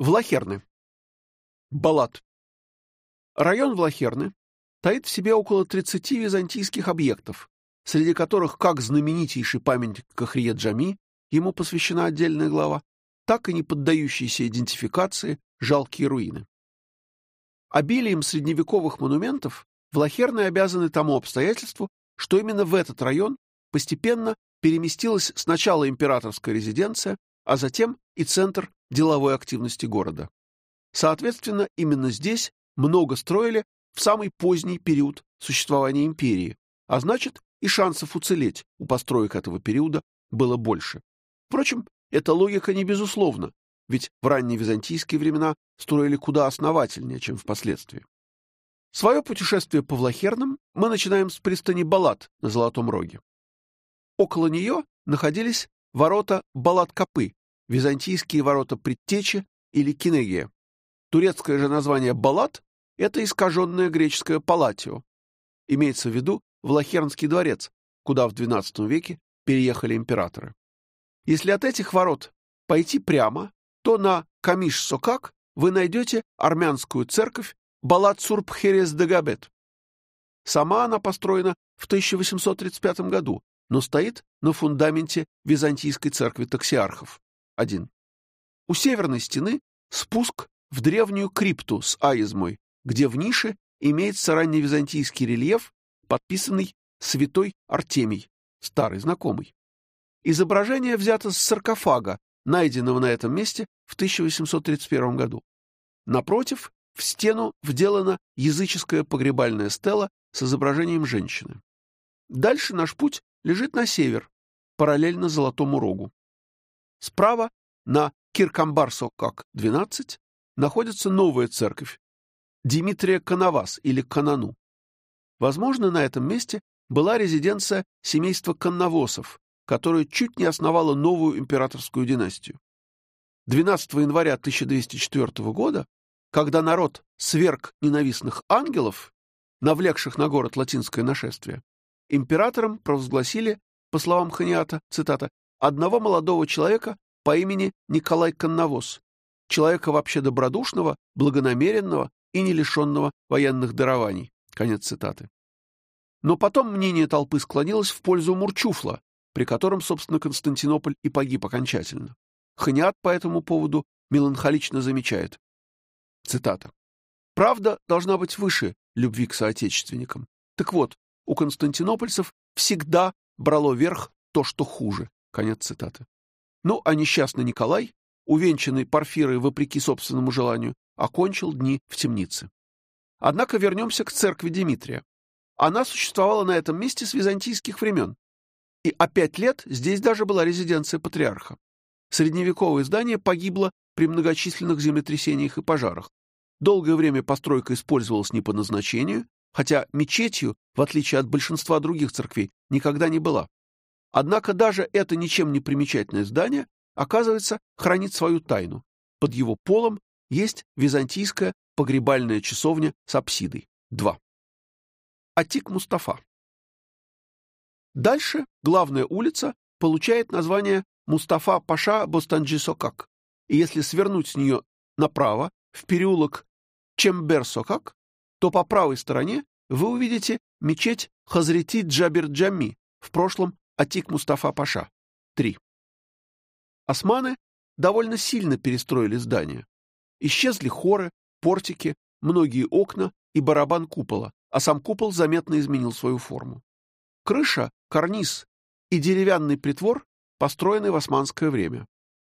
Влахерны. Балат. Район Влахерны таит в себе около 30 византийских объектов, среди которых как знаменитейший памятник Кахрия Джами, ему посвящена отдельная глава, так и не поддающиеся идентификации жалкие руины. Обилием средневековых монументов Влахерны обязаны тому обстоятельству, что именно в этот район постепенно переместилась сначала императорская резиденция, а затем и центр деловой активности города. Соответственно, именно здесь много строили в самый поздний период существования империи, а значит, и шансов уцелеть у построек этого периода было больше. Впрочем, эта логика не безусловна, ведь в ранние византийские времена строили куда основательнее, чем впоследствии. Свое путешествие по Влахернам мы начинаем с пристани Балат на Золотом Роге. Около нее находились ворота Балат-Капы, византийские ворота Предтечи или Кинегия. Турецкое же название Балат — это искаженное греческое Палатио. Имеется в виду Влахернский дворец, куда в XII веке переехали императоры. Если от этих ворот пойти прямо, то на Камиш-Сокак вы найдете армянскую церковь Балат Сурб Херес Дагабет. Сама она построена в 1835 году, но стоит на фундаменте Византийской церкви таксиархов. 1. У северной стены спуск в древнюю крипту с аизмой, где в нише имеется ранневизантийский рельеф, подписанный святой Артемий, старый знакомый. Изображение взято с саркофага, найденного на этом месте в 1831 году. Напротив, в стену вделана языческая погребальная стела с изображением женщины. Дальше наш путь лежит на север, параллельно Золотому Рогу. Справа, на Киркамбар-Сокак, 12, находится новая церковь Димитрия Канавас или Канану. Возможно, на этом месте была резиденция семейства Каннавосов, которое чуть не основало новую императорскую династию. 12 января 1204 года, когда народ сверг ненавистных ангелов, навлекших на город латинское нашествие, императором провозгласили, по словам Ханиата, цитата, одного молодого человека по имени Николай Конновоз, человека вообще добродушного, благонамеренного и не лишенного военных дарований. Конец цитаты. Но потом мнение толпы склонилось в пользу Мурчуфла, при котором, собственно, Константинополь и погиб окончательно. Ханиат по этому поводу меланхолично замечает. Цитата. «Правда должна быть выше любви к соотечественникам. Так вот, у константинопольцев всегда брало верх то, что хуже. Конец цитаты. Ну, а несчастный Николай, увенчанный Порфирой вопреки собственному желанию, окончил дни в темнице. Однако вернемся к церкви Димитрия. Она существовала на этом месте с византийских времен. И а пять лет здесь даже была резиденция патриарха. Средневековое здание погибло при многочисленных землетрясениях и пожарах. Долгое время постройка использовалась не по назначению, хотя мечетью, в отличие от большинства других церквей, никогда не была. Однако даже это ничем не примечательное здание, оказывается, хранит свою тайну. Под его полом есть византийская погребальная часовня с апсидой. 2. Атик Мустафа. Дальше главная улица получает название Мустафа Паша Бостанджи-Сокак. И если свернуть с нее направо, в переулок Чембер-Сокак, то по правой стороне вы увидите мечеть Хазрети Джабир-Джами, в прошлом Атик Мустафа Паша. 3. Османы довольно сильно перестроили здание. Исчезли хоры, портики, многие окна и барабан купола, а сам купол заметно изменил свою форму. Крыша, карниз и деревянный притвор построены в османское время.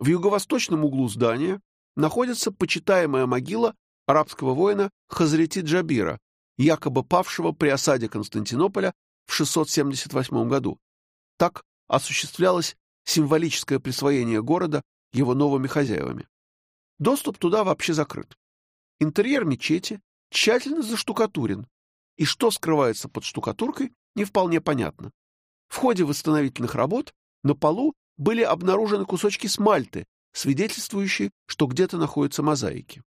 В юго-восточном углу здания находится почитаемая могила арабского воина Хазрети Джабира, якобы павшего при осаде Константинополя в 678 году. Так осуществлялось символическое присвоение города его новыми хозяевами. Доступ туда вообще закрыт. Интерьер мечети тщательно заштукатурен, и что скрывается под штукатуркой, не вполне понятно. В ходе восстановительных работ на полу были обнаружены кусочки смальты, свидетельствующие, что где-то находятся мозаики.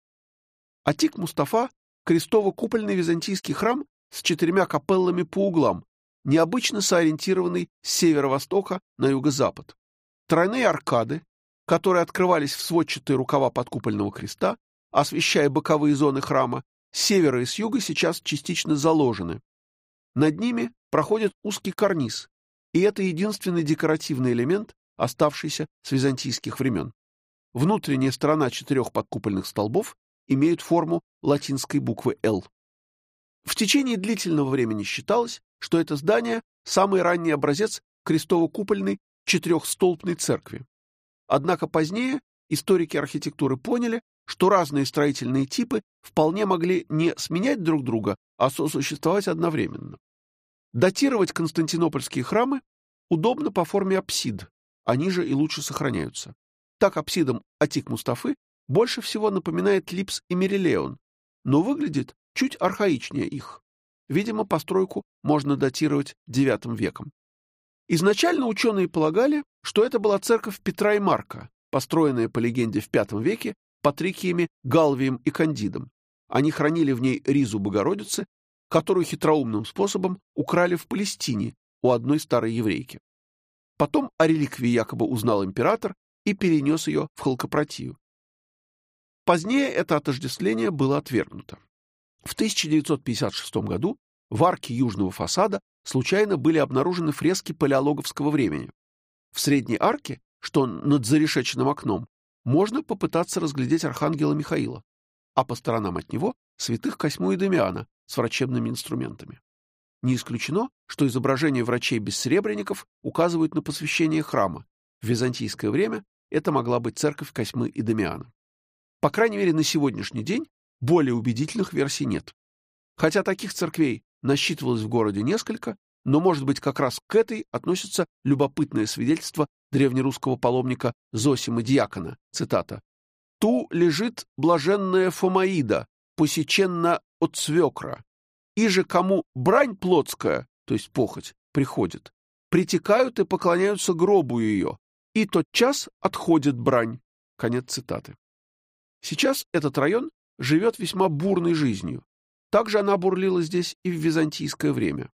Атик Мустафа — крестово-купольный византийский храм с четырьмя капеллами по углам, необычно соориентированный с северо-востока на юго-запад. Тройные аркады, которые открывались в сводчатые рукава подкупольного креста, освещая боковые зоны храма, с севера и с юга сейчас частично заложены. Над ними проходит узкий карниз, и это единственный декоративный элемент, оставшийся с византийских времен. Внутренняя сторона четырех подкупольных столбов имеют форму латинской буквы «Л». В течение длительного времени считалось, что это здание – самый ранний образец крестово-купольной четырехстолбной церкви. Однако позднее историки архитектуры поняли, что разные строительные типы вполне могли не сменять друг друга, а сосуществовать одновременно. Датировать константинопольские храмы удобно по форме апсид, они же и лучше сохраняются. Так апсидам Атик-Мустафы больше всего напоминает Липс и Мерилеон, но выглядит чуть архаичнее их. Видимо, постройку можно датировать IX веком. Изначально ученые полагали, что это была церковь Петра и Марка, построенная по легенде в V веке патрикиями Галвием и Кандидом. Они хранили в ней ризу Богородицы, которую хитроумным способом украли в Палестине у одной старой еврейки. Потом о реликвии якобы узнал император и перенес ее в Халкопротию. Позднее это отождествление было отвергнуто. В 1956 году в арке южного фасада случайно были обнаружены фрески палеологовского времени. В средней арке, что над зарешеченным окном, можно попытаться разглядеть архангела Михаила, а по сторонам от него — святых Косьму и Дамиана с врачебными инструментами. Не исключено, что изображения врачей-бессребренников указывают на посвящение храма. В византийское время это могла быть церковь Косьмы и Дамиана. По крайней мере, на сегодняшний день более убедительных версий нет. Хотя таких церквей насчитывалось в городе несколько, но, может быть, как раз к этой относится любопытное свидетельство древнерусского паломника Зосима Дьякона, цитата, «Ту лежит блаженная Фомаида, посеченна от свекра, и же кому брань плотская, то есть похоть, приходит, притекают и поклоняются гробу ее, и тот час отходит брань». Конец цитаты. Сейчас этот район живет весьма бурной жизнью. Также она бурлила здесь и в византийское время.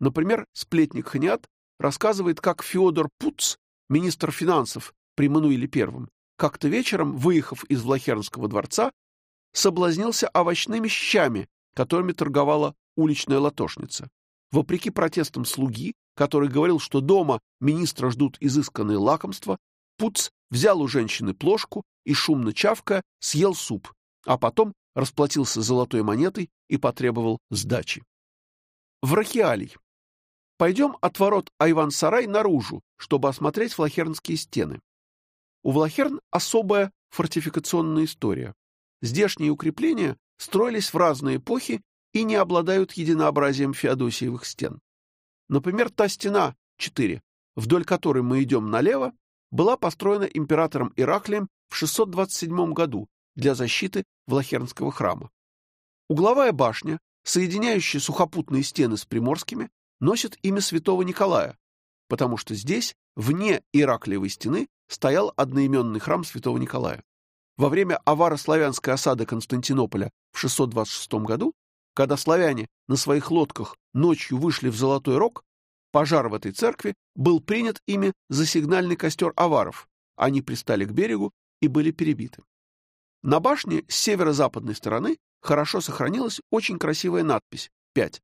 Например, сплетник Ханиат рассказывает, как Феодор Пуц, министр финансов при Мануиле I, как-то вечером, выехав из Влахернского дворца, соблазнился овощными щами, которыми торговала уличная латошница. Вопреки протестам слуги, который говорил, что дома министра ждут изысканные лакомства, Пуц взял у женщины плошку и, шумно чавкая, съел суп, а потом расплатился золотой монетой и потребовал сдачи. Врахиалий. Пойдем от ворот Айван-Сарай наружу, чтобы осмотреть Флахернские стены. У Влахерн особая фортификационная история. Здешние укрепления строились в разные эпохи и не обладают единообразием феодосиевых стен. Например, та стена, 4, вдоль которой мы идем налево, была построена императором Ираклием в 627 году для защиты Влахернского храма. Угловая башня, соединяющая сухопутные стены с приморскими, носит имя святого Николая, потому что здесь, вне Ираклиевой стены, стоял одноименный храм святого Николая. Во время аваро-славянской осады Константинополя в 626 году, когда славяне на своих лодках ночью вышли в Золотой Рог, пожар в этой церкви был принят ими за сигнальный костер аваров. Они пристали к берегу и были перебиты. На башне с северо-западной стороны хорошо сохранилась очень красивая надпись 5.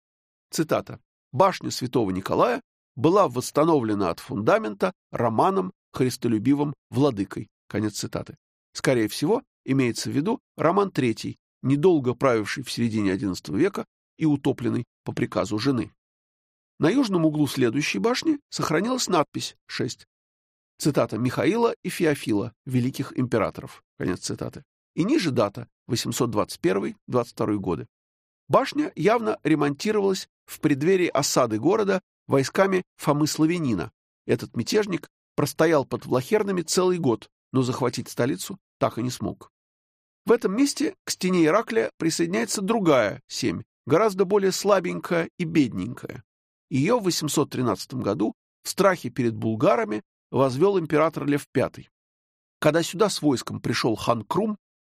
Цитата. «Башня святого Николая была восстановлена от фундамента Романом Христолюбивым Владыкой». Конец цитаты. Скорее всего, имеется в виду Роман III, недолго правивший в середине XI века и утопленный по приказу жены. На южном углу следующей башни сохранилась надпись 6. Цитата Михаила и Феофила, великих императоров. Конец цитаты. И ниже дата 821-22 годы. Башня явно ремонтировалась в преддверии осады города войсками Фомы Славянина. Этот мятежник простоял под Влахернами целый год, но захватить столицу так и не смог. В этом месте к стене Ираклия присоединяется другая, семь, гораздо более слабенькая и бедненькая. Ее в 813 году в страхе перед булгарами возвел император Лев V. Когда сюда с войском пришел хан Крум,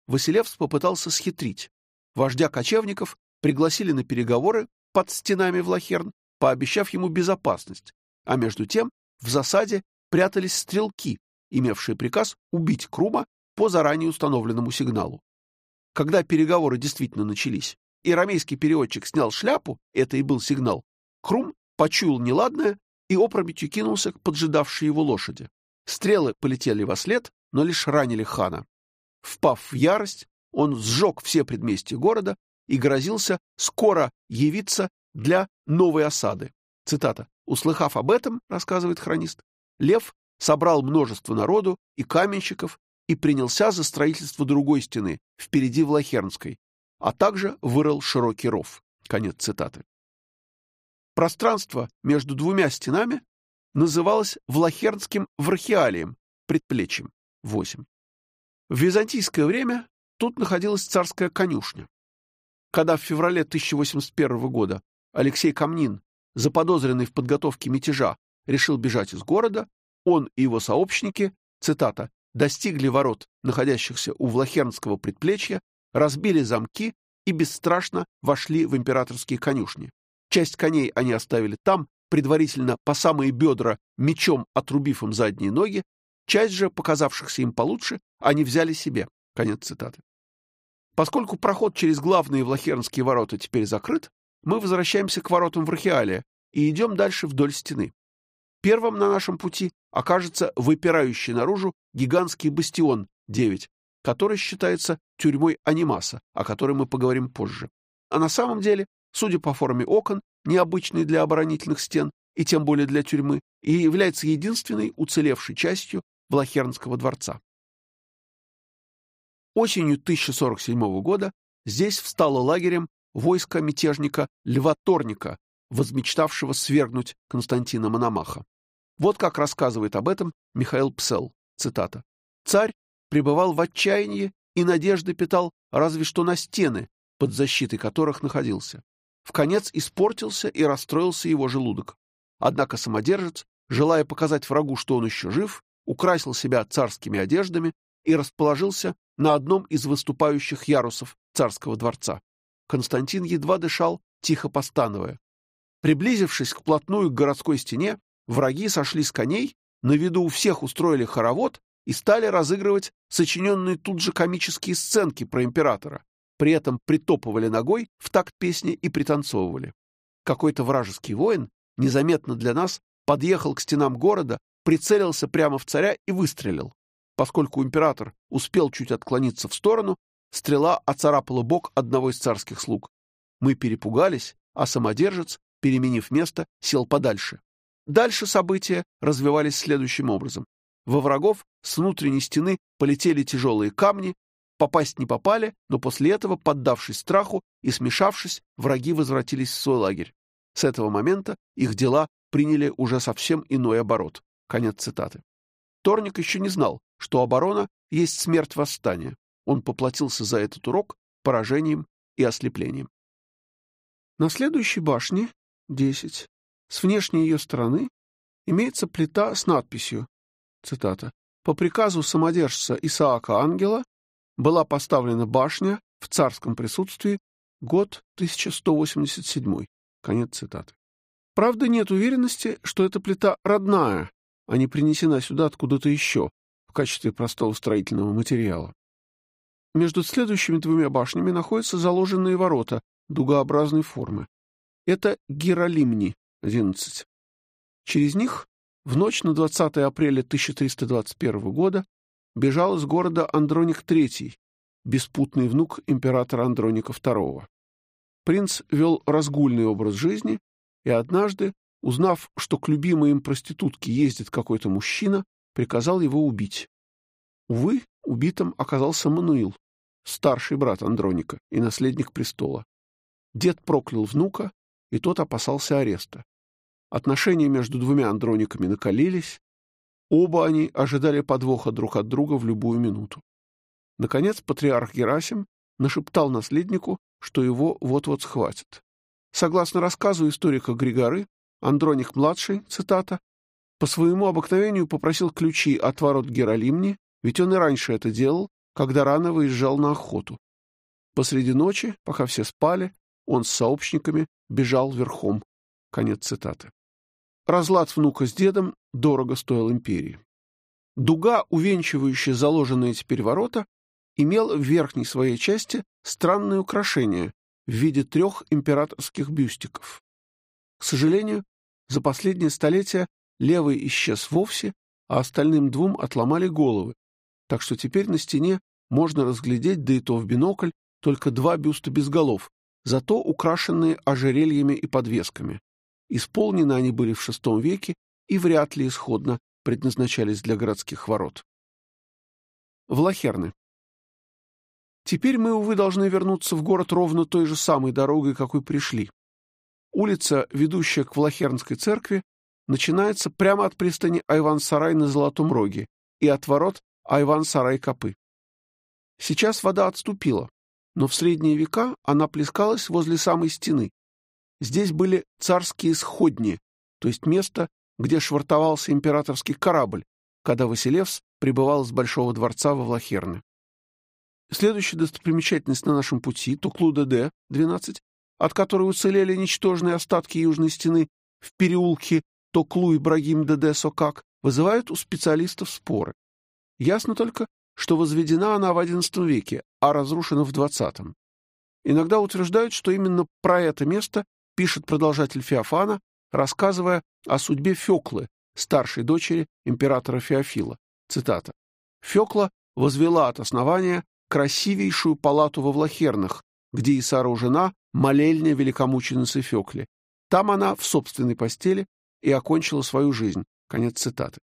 Василевс попытался схитрить. Вождя кочевников пригласили на переговоры под стенами Влахерн, пообещав ему безопасность, а между тем в засаде прятались стрелки, имевшие приказ убить Крума по заранее установленному сигналу. Когда переговоры действительно начались, и рамейский переводчик снял шляпу, это и был сигнал, Крум почуял неладное и опрометью кинулся к поджидавшей его лошади. Стрелы полетели во след, но лишь ранили хана. Впав в ярость, он сжег все предместья города и грозился скоро явиться для новой осады. Цитата. «Услыхав об этом, — рассказывает хронист, — Лев собрал множество народу и каменщиков и принялся за строительство другой стены, впереди Влахернской, а также вырыл широкий ров. Конец цитаты. Пространство между двумя стенами называлось Влахернским врахиалием, предплечьем, 8. В византийское время тут находилась царская конюшня. Когда в феврале 1081 года Алексей Камнин, заподозренный в подготовке мятежа, решил бежать из города, он и его сообщники, цитата, достигли ворот, находящихся у Влахернского предплечья, разбили замки и бесстрашно вошли в императорские конюшни. Часть коней они оставили там, предварительно по самые бедра мечом отрубив им задние ноги, часть же, показавшихся им получше, они взяли себе. Конец цитаты. Поскольку проход через главные Влахернские ворота теперь закрыт, мы возвращаемся к воротам Врахиалия и идем дальше вдоль стены. Первым на нашем пути окажется выпирающий наружу гигантский бастион 9, который считается тюрьмой Анимаса, о которой мы поговорим позже. А на самом деле, судя по форме окон, необычной для оборонительных стен и тем более для тюрьмы, и является единственной уцелевшей частью Влахернского дворца. Осенью 1047 года здесь встало лагерем войско мятежника Льва Торника, возмечтавшего свергнуть Константина Мономаха. Вот как рассказывает об этом Михаил Псел, цитата. «Царь пребывал в отчаянии и надежды питал разве что на стены, под защитой которых находился. В конец испортился и расстроился его желудок. Однако самодержец, желая показать врагу, что он еще жив, украсил себя царскими одеждами и расположился на одном из выступающих ярусов царского дворца. Константин едва дышал, тихо постановая. Приблизившись вплотную к городской стене, враги сошли с коней, на виду у всех устроили хоровод и стали разыгрывать сочиненные тут же комические сценки про императора. При этом притопывали ногой в такт песни и пританцовывали. Какой-то вражеский воин, незаметно для нас, подъехал к стенам города, прицелился прямо в царя и выстрелил. Поскольку император успел чуть отклониться в сторону, стрела оцарапала бок одного из царских слуг. Мы перепугались, а самодержец, переменив место, сел подальше. Дальше события развивались следующим образом. Во врагов с внутренней стены полетели тяжелые камни, попасть не попали, но после этого, поддавшись страху и смешавшись, враги возвратились в свой лагерь. С этого момента их дела приняли уже совсем иной оборот. Конец цитаты. Торник еще не знал, что оборона есть смерть восстания. Он поплатился за этот урок поражением и ослеплением. На следующей башне, 10, с внешней ее стороны, имеется плита с надписью, цитата, «По приказу самодержца Исаака Ангела была поставлена башня в царском присутствии год 1187». Конец цитаты. Правда, нет уверенности, что эта плита родная, а не принесена сюда откуда-то еще в качестве простого строительного материала. Между следующими двумя башнями находятся заложенные ворота дугообразной формы. Это Гералимни, 11. Через них в ночь на 20 апреля 1321 года бежал из города Андроник III, беспутный внук императора Андроника II. Принц вел разгульный образ жизни и однажды, узнав, что к любимой им проститутке ездит какой-то мужчина, приказал его убить. Увы, убитым оказался Мануил, старший брат Андроника и наследник престола. Дед проклял внука, и тот опасался ареста. Отношения между двумя Андрониками накалились, оба они ожидали подвоха друг от друга в любую минуту. Наконец патриарх Герасим нашептал наследнику, что его вот-вот схватят. Согласно рассказу историка Григоры, Андроник-младший, цитата, по своему обыкновению попросил ключи от ворот Гералимни, ведь он и раньше это делал, когда рано выезжал на охоту. Посреди ночи, пока все спали, он с сообщниками бежал верхом. Конец цитаты. Разлад внука с дедом дорого стоил империи. Дуга, увенчивающая заложенные теперь ворота, имел в верхней своей части странное украшение в виде трех императорских бюстиков. К сожалению, за последнее столетие левый исчез вовсе, а остальным двум отломали головы, так что теперь на стене можно разглядеть, да и то в бинокль, только два бюста без голов, зато украшенные ожерельями и подвесками. Исполнены они были в VI веке и вряд ли исходно предназначались для городских ворот. Влахерны. Теперь мы, увы, должны вернуться в город ровно той же самой дорогой, какой пришли. Улица, ведущая к Влахернской церкви, начинается прямо от пристани Айван-Сарай на Золотом Роге и от ворот Айван-Сарай-Копы. Сейчас вода отступила, но в средние века она плескалась возле самой стены. Здесь были царские сходни, то есть место, где швартовался императорский корабль, когда Василевс прибывал из Большого дворца во Влахерны. Следующая достопримечательность на нашем пути — Туклуда-Д, 12, от которой уцелели ничтожные остатки южной стены в переулке Токлу Ибрагим Деде Сокак, вызывает у специалистов споры. Ясно только, что возведена она в XI веке, а разрушена в XX. Иногда утверждают, что именно про это место пишет продолжатель Феофана, рассказывая о судьбе Феклы, старшей дочери императора Феофила. Цитата. «Фекла возвела от основания красивейшую палату во Влахернах, где и сооружена молельня великомученицы Фекли. Там она в собственной постели и окончила свою жизнь». Конец цитаты.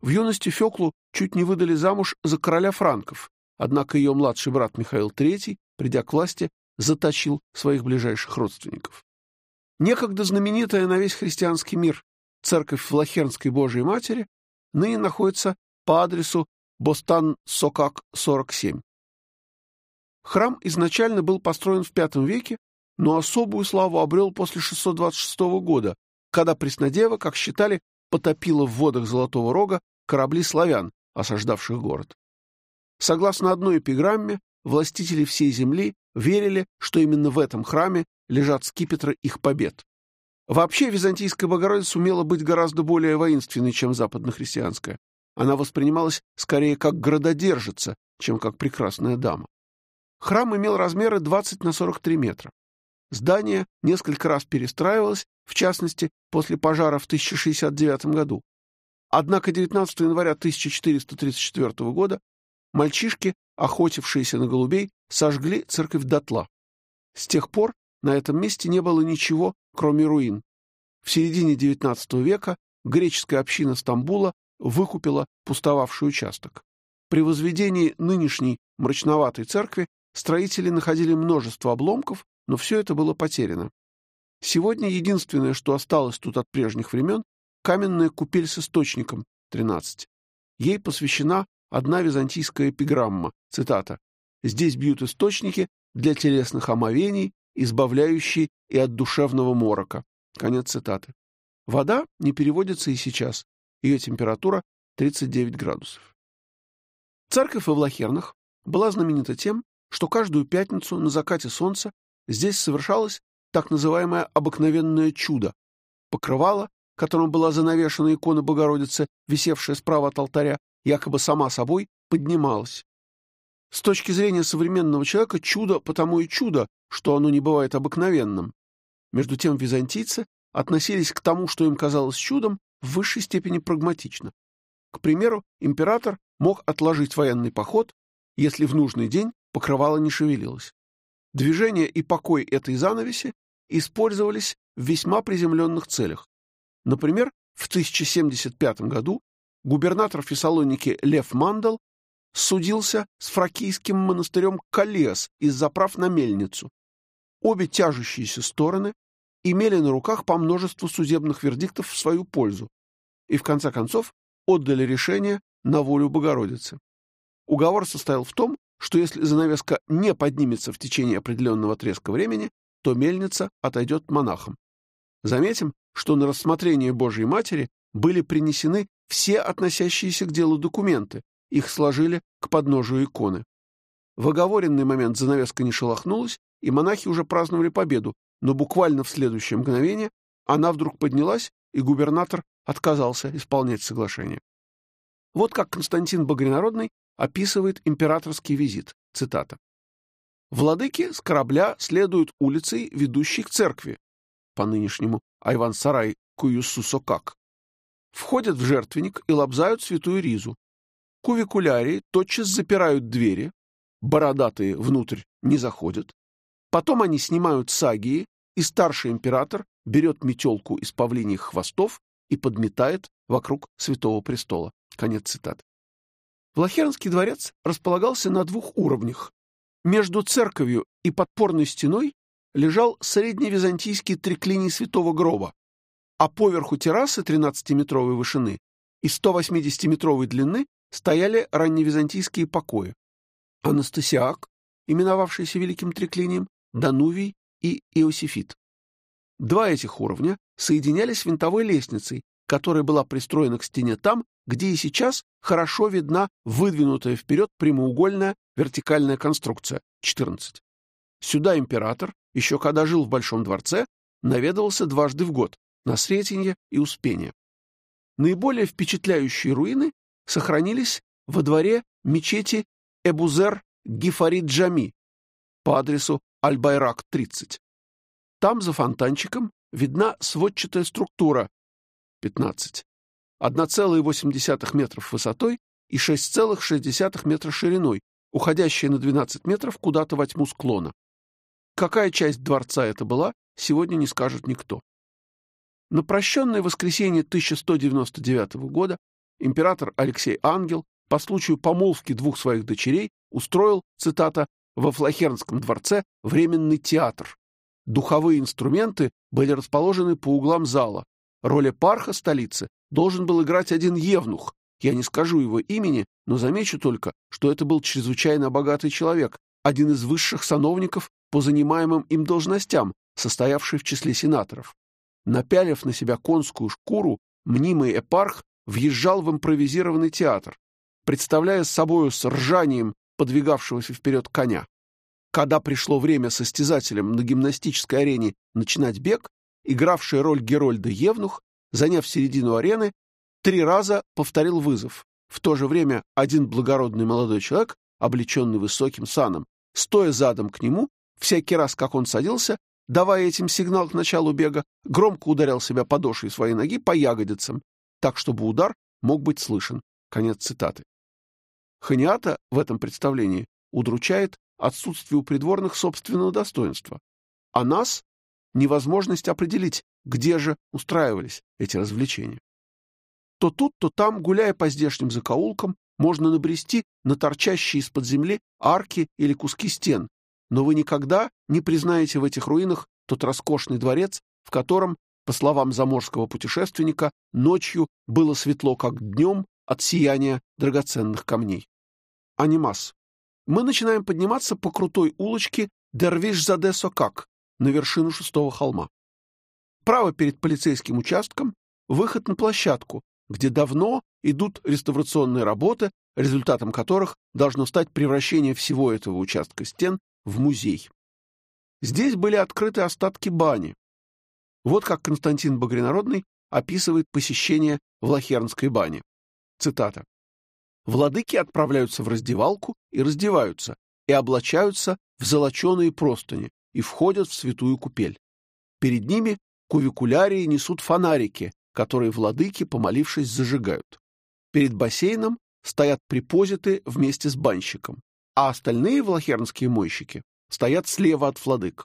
В юности Феклу чуть не выдали замуж за короля франков, однако ее младший брат Михаил III, придя к власти, заточил своих ближайших родственников. Некогда знаменитая на весь христианский мир церковь Влахернской Божией Матери ныне находится по адресу Бостан-Сокак, 47. Храм изначально был построен в V веке, но особую славу обрел после 626 года, когда Преснодева, как считали, потопила в водах Золотого Рога корабли славян, осаждавших город. Согласно одной эпиграмме, властители всей земли верили, что именно в этом храме лежат скипетры их побед. Вообще, византийская Богородица умела быть гораздо более воинственной, чем западнохристианская. Она воспринималась скорее как градодержица, чем как прекрасная дама. Храм имел размеры 20 на 43 метра. Здание несколько раз перестраивалось, в частности, после пожара в 1069 году. Однако 19 января 1434 года мальчишки, охотившиеся на голубей, сожгли церковь дотла. С тех пор на этом месте не было ничего, кроме руин. В середине XIX века греческая община Стамбула выкупила пустовавший участок. При возведении нынешней мрачноватой церкви строители находили множество обломков, но все это было потеряно. Сегодня единственное, что осталось тут от прежних времен, каменная купель с источником, 13. Ей посвящена одна византийская эпиграмма, цитата, «Здесь бьют источники для телесных омовений, избавляющие и от душевного морока». Конец цитаты. Вода не переводится и сейчас. Ее температура 39 градусов. Церковь во была знаменита тем, что каждую пятницу на закате солнца здесь совершалось так называемое обыкновенное чудо. Покрывало которым была занавешена икона Богородицы, висевшая справа от алтаря, якобы сама собой поднималась. С точки зрения современного человека чудо потому и чудо, что оно не бывает обыкновенным. Между тем византийцы относились к тому, что им казалось чудом, в высшей степени прагматично. К примеру, император мог отложить военный поход, если в нужный день покрывало не шевелилось. Движение и покой этой занавеси использовались в весьма приземленных целях. Например, в 1075 году губернатор Фессалоники Лев Мандал судился с фракийским монастырем Калес из-за прав на мельницу. Обе тяжущиеся стороны имели на руках по множеству судебных вердиктов в свою пользу и, в конце концов, отдали решение на волю Богородицы. Уговор состоял в том, что если занавеска не поднимется в течение определенного отрезка времени, то мельница отойдет монахам. Заметим, что на рассмотрение Божьей Матери были принесены все относящиеся к делу документы, их сложили к подножию иконы. В оговоренный момент занавеска не шелохнулась, и монахи уже праздновали победу, но буквально в следующее мгновение она вдруг поднялась, и губернатор отказался исполнять соглашение. Вот как Константин Багринародный описывает императорский визит. Цитата. «Владыки с корабля следуют улицей, ведущей к церкви, по нынешнему Айван-Сарай Куюсу-Сокак, входят в жертвенник и лобзают святую ризу. Кувикулярии тотчас запирают двери, бородатые внутрь не заходят. Потом они снимают сагии, и старший император берет метелку из павлиньих хвостов и подметает вокруг святого престола. Конец цитаты. Влахернский дворец располагался на двух уровнях. Между церковью и подпорной стеной лежал средневизантийский триклиний святого гроба, а поверху террасы 13-метровой вышины и 180-метровой длины стояли ранневизантийские покои. Анастасиак, именовавшийся Великим Триклинием, Данувий и Иосифит. Два этих уровня соединялись винтовой лестницей, которая была пристроена к стене там, где и сейчас хорошо видна выдвинутая вперед прямоугольная вертикальная конструкция 14. Сюда император, еще когда жил в Большом дворце, наведывался дважды в год, на Сретенье и Успение. Наиболее впечатляющие руины сохранились во дворе мечети Эбузер Гифарид Джами по адресу Аль-Байрак, 30. Там за фонтанчиком видна сводчатая структура 15, 1,8 метров высотой и 6,6 метра шириной, уходящая на 12 метров куда-то во тьму склона. Какая часть дворца это была, сегодня не скажет никто. На прощенное воскресенье 1199 года император Алексей Ангел по случаю помолвки двух своих дочерей устроил, цитата, во Флахернском дворце временный театр. Духовые инструменты были расположены по углам зала. Роли парха столицы должен был играть один евнух. Я не скажу его имени, но замечу только, что это был чрезвычайно богатый человек, один из высших сановников по занимаемым им должностям, состоявший в числе сенаторов. Напялив на себя конскую шкуру, мнимый эпарх въезжал в импровизированный театр, представляя собою с ржанием подвигавшегося вперед коня. Когда пришло время состязателям на гимнастической арене начинать бег, игравший роль Герольда Евнух, заняв середину арены, три раза повторил вызов. В то же время один благородный молодой человек, облеченный высоким саном, стоя задом к нему, всякий раз, как он садился, давая этим сигнал к началу бега, громко ударял себя подошвой своей ноги по ягодицам, так, чтобы удар мог быть слышен. Конец цитаты. Ханиата в этом представлении удручает отсутствие у придворных собственного достоинства, а нас — невозможность определить, где же устраивались эти развлечения. То тут, то там, гуляя по здешним закоулкам, можно набрести на торчащие из-под земли арки или куски стен, но вы никогда не признаете в этих руинах тот роскошный дворец, в котором, по словам заморского путешественника, ночью было светло, как днем, от сияния драгоценных камней. Анимас. Мы начинаем подниматься по крутой улочке Дервиш-Заде-Сокак на вершину шестого холма. Право перед полицейским участком выход на площадку, где давно идут реставрационные работы, результатом которых должно стать превращение всего этого участка стен в музей. Здесь были открыты остатки бани. Вот как Константин Багринародный описывает посещение Влахернской бани. Цитата. «Владыки отправляются в раздевалку и раздеваются, и облачаются в золоченые простыни и входят в святую купель. Перед ними кувикулярии несут фонарики, которые владыки, помолившись, зажигают. Перед бассейном стоят припозиты вместе с банщиком а остальные влахернские мойщики стоят слева от владык.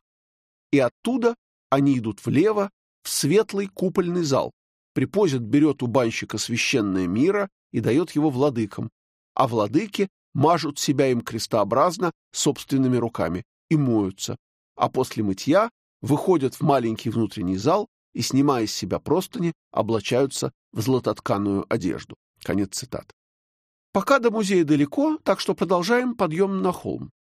И оттуда они идут влево, в светлый купольный зал. Припозит берет у банщика священное мира и дает его владыкам, а владыки мажут себя им крестообразно собственными руками и моются, а после мытья выходят в маленький внутренний зал и, снимая с себя простыни, облачаются в златотканую одежду. Конец цитаты. Пока до музея далеко, так что продолжаем подъем на холм.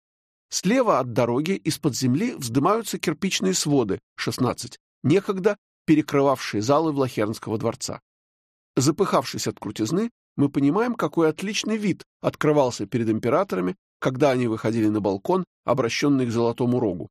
Слева от дороги из-под земли вздымаются кирпичные своды, 16, некогда перекрывавшие залы Влахернского дворца. Запыхавшись от крутизны, мы понимаем, какой отличный вид открывался перед императорами, когда они выходили на балкон, обращенный к Золотому Рогу.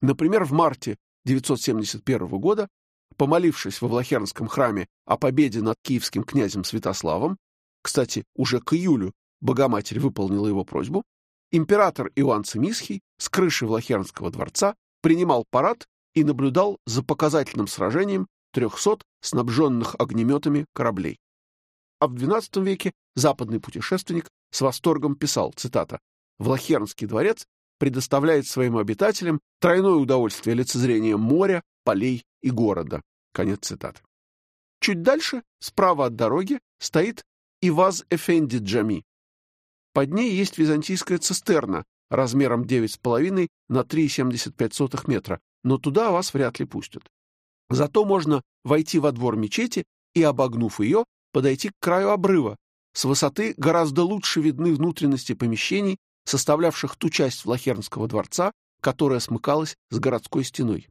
Например, в марте 971 года, помолившись во Влахернском храме о победе над киевским князем Святославом, кстати, уже к июлю Богоматерь выполнила его просьбу, император Иоанн Цимисхий с крыши Влахернского дворца принимал парад и наблюдал за показательным сражением 300 снабженных огнеметами кораблей. А в XII веке западный путешественник с восторгом писал, цитата, «Влахернский дворец предоставляет своим обитателям тройное удовольствие лицезрения моря, полей и города». Конец цитаты. Чуть дальше, справа от дороги, стоит Иваз Эфенди Джами. Под ней есть византийская цистерна размером 9,5 на 3,75 метра, но туда вас вряд ли пустят. Зато можно войти во двор мечети и, обогнув ее, подойти к краю обрыва. С высоты гораздо лучше видны внутренности помещений, составлявших ту часть Влахернского дворца, которая смыкалась с городской стеной.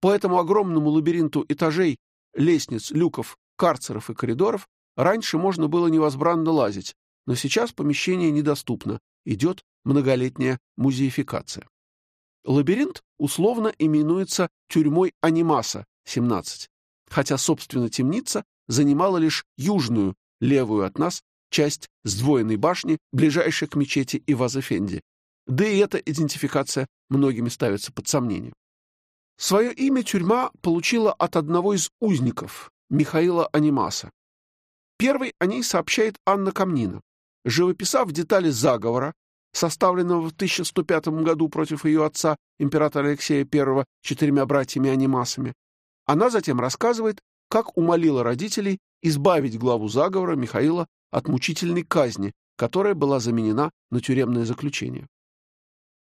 По этому огромному лабиринту этажей, лестниц, люков, карцеров и коридоров раньше можно было невозбранно лазить, но сейчас помещение недоступно, идет многолетняя музеификация. Лабиринт условно именуется тюрьмой Анимаса, 17, хотя, собственно, темница занимала лишь южную, левую от нас, часть сдвоенной башни, ближайшей к мечети Ивазефенди. Да и эта идентификация многими ставится под сомнение. Свое имя тюрьма получила от одного из узников, Михаила Анимаса. Первый о ней сообщает Анна Камнина. Живописав детали заговора, составленного в 1105 году против ее отца, императора Алексея I, четырьмя братьями-анимасами, она затем рассказывает, как умолила родителей избавить главу заговора Михаила от мучительной казни, которая была заменена на тюремное заключение.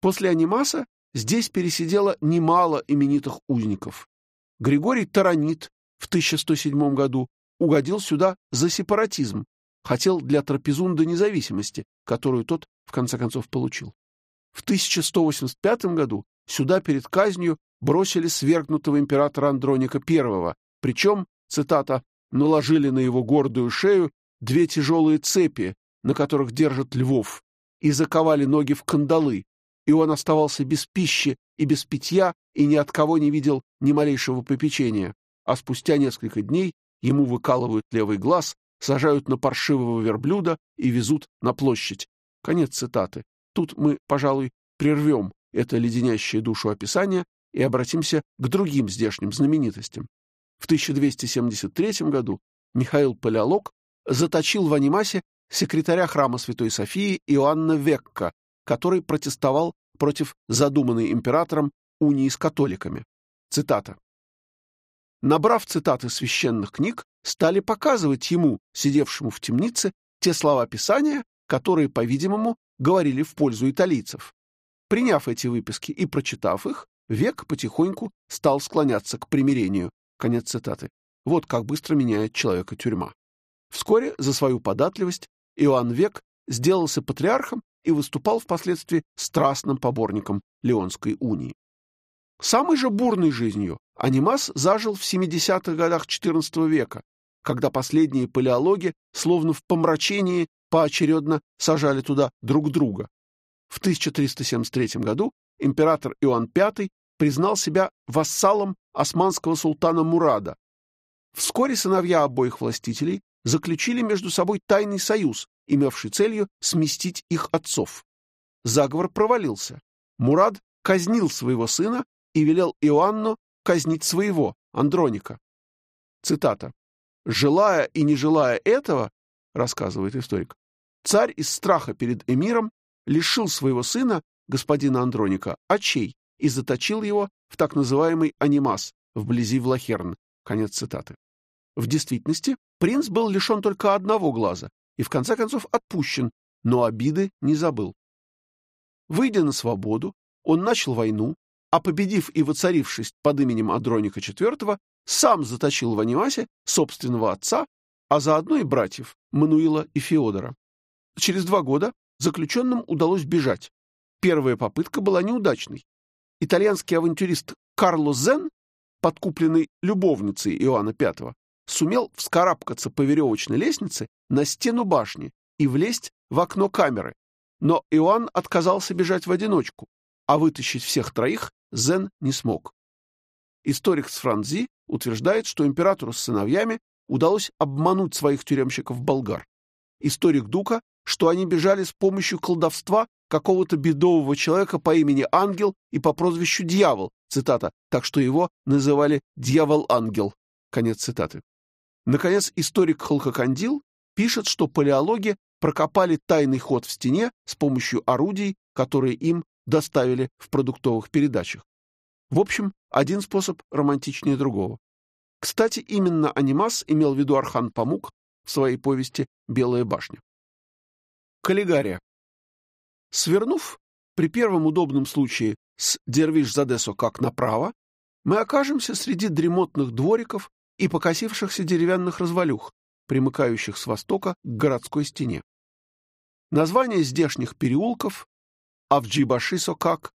После анимаса здесь пересидело немало именитых узников. Григорий Таранит в 1107 году угодил сюда за сепаратизм, хотел для Трапезунда независимости, которую тот, в конце концов, получил. В 1185 году сюда перед казнью бросили свергнутого императора Андроника I, причем, цитата, «наложили на его гордую шею две тяжелые цепи, на которых держат львов, и заковали ноги в кандалы, и он оставался без пищи и без питья, и ни от кого не видел ни малейшего попечения, а спустя несколько дней ему выкалывают левый глаз, сажают на паршивого верблюда и везут на площадь. Конец цитаты. Тут мы, пожалуй, прервем это леденящее душу описание и обратимся к другим здешним знаменитостям. В 1273 году Михаил Палеолог заточил в Анимасе секретаря храма Святой Софии Иоанна Векка, который протестовал против задуманной императором унии с католиками. Цитата. Набрав цитаты священных книг, стали показывать ему, сидевшему в темнице, те слова Писания, которые, по-видимому, говорили в пользу италийцев. Приняв эти выписки и прочитав их, Век потихоньку стал склоняться к примирению. Конец цитаты. Вот как быстро меняет человека тюрьма. Вскоре за свою податливость Иоанн Век сделался патриархом и выступал впоследствии страстным поборником Леонской унии. Самой же бурной жизнью Анимас зажил в 70-х годах XIV века, когда последние палеологи, словно в помрачении, поочередно сажали туда друг друга. В 1373 году император Иоанн V признал себя вассалом османского султана Мурада. Вскоре сыновья обоих властителей заключили между собой тайный союз, имевший целью сместить их отцов. Заговор провалился. Мурад казнил своего сына и велел Иоанну казнить своего, Андроника. Цитата. «Желая и не желая этого, — рассказывает историк, — царь из страха перед эмиром лишил своего сына, господина Андроника, очей и заточил его в так называемый анимас вблизи Влахерн». Конец цитаты. В действительности принц был лишен только одного глаза и в конце концов отпущен, но обиды не забыл. Выйдя на свободу, он начал войну, а победив и воцарившись под именем Андроника IV, сам заточил в Анимасе собственного отца, а заодно и братьев Мануила и Феодора. Через два года заключенным удалось бежать. Первая попытка была неудачной. Итальянский авантюрист Карло Зен, подкупленный любовницей Иоанна V, сумел вскарабкаться по веревочной лестнице на стену башни и влезть в окно камеры. Но Иоанн отказался бежать в одиночку, а вытащить всех троих Зен не смог. Историк Сфранзи утверждает, что императору с сыновьями удалось обмануть своих тюремщиков болгар. историк Дука, что они бежали с помощью колдовства какого-то бедового человека по имени Ангел и по прозвищу Дьявол, цитата, так что его называли Дьявол-Ангел, конец цитаты. Наконец, историк Халкокандил пишет, что палеологи прокопали тайный ход в стене с помощью орудий, которые им доставили в продуктовых передачах. В общем, один способ романтичнее другого. Кстати, именно Анимас имел в виду Архан Памук в своей повести «Белая башня». Каллигария. Свернув при первом удобном случае с Дервиш-Задесо как направо, мы окажемся среди дремотных двориков и покосившихся деревянных развалюх, примыкающих с востока к городской стене. Названия здешних переулков Авджибаши-Сокак,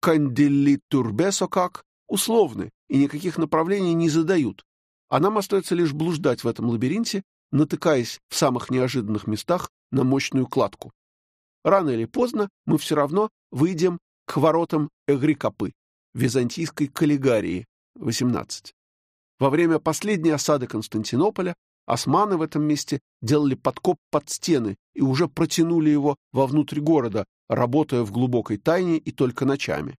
Кандилли-Турбе-Сокак условны и никаких направлений не задают, а нам остается лишь блуждать в этом лабиринте, натыкаясь в самых неожиданных местах на мощную кладку. Рано или поздно мы все равно выйдем к воротам Эгрикопы, византийской каллигарии, 18. Во время последней осады Константинополя османы в этом месте делали подкоп под стены и уже протянули его вовнутрь города, работая в глубокой тайне и только ночами.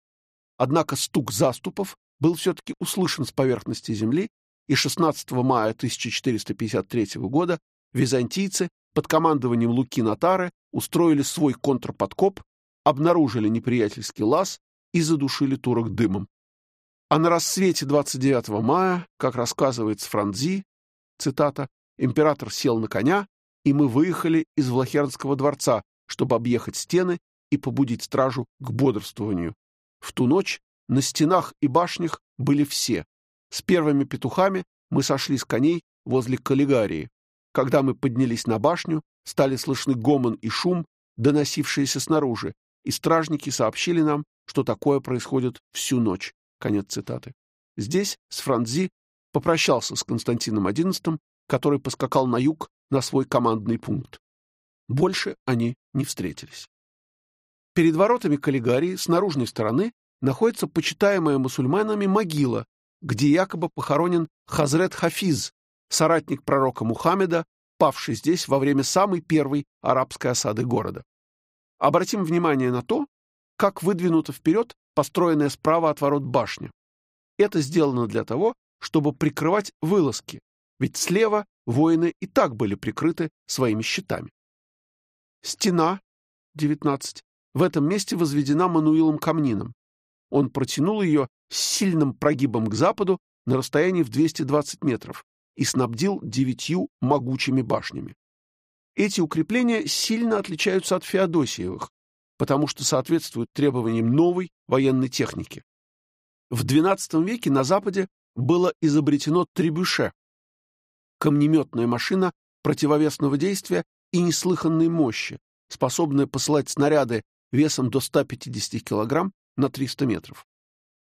Однако стук заступов был все-таки услышан с поверхности земли, и 16 мая 1453 года византийцы под командованием Луки Натары устроили свой контрподкоп, обнаружили неприятельский лаз и задушили турок дымом. А на рассвете 29 мая, как рассказывает Сфранзи, цитата, император сел на коня, и мы выехали из Влахернского дворца, чтобы объехать стены и побудить стражу к бодрствованию. В ту ночь на стенах и башнях были все. С первыми петухами мы сошли с коней возле Каллигарии. Когда мы поднялись на башню, стали слышны гомон и шум, доносившиеся снаружи, и стражники сообщили нам, что такое происходит всю ночь. Конец цитаты. Здесь с Франзи попрощался с Константином XI, который поскакал на юг на свой командный пункт. Больше они не встретились. Перед воротами Каллигарии с наружной стороны находится почитаемая мусульманами могила, где якобы похоронен Хазрет Хафиз, соратник пророка Мухаммеда, павший здесь во время самой первой арабской осады города. Обратим внимание на то, как выдвинута вперед построенная справа от ворот башня. Это сделано для того, чтобы прикрывать вылазки, ведь слева воины и так были прикрыты своими щитами. Стена, 19, в этом месте возведена Мануилом Камнином. Он протянул ее с сильным прогибом к западу на расстоянии в 220 метров и снабдил девятью могучими башнями. Эти укрепления сильно отличаются от Феодосиевых, потому что соответствуют требованиям новой военной техники. В XII веке на Западе было изобретено требюше – камнеметная машина противовесного действия и неслыханной мощи, способная посылать снаряды весом до 150 кг на 300 метров.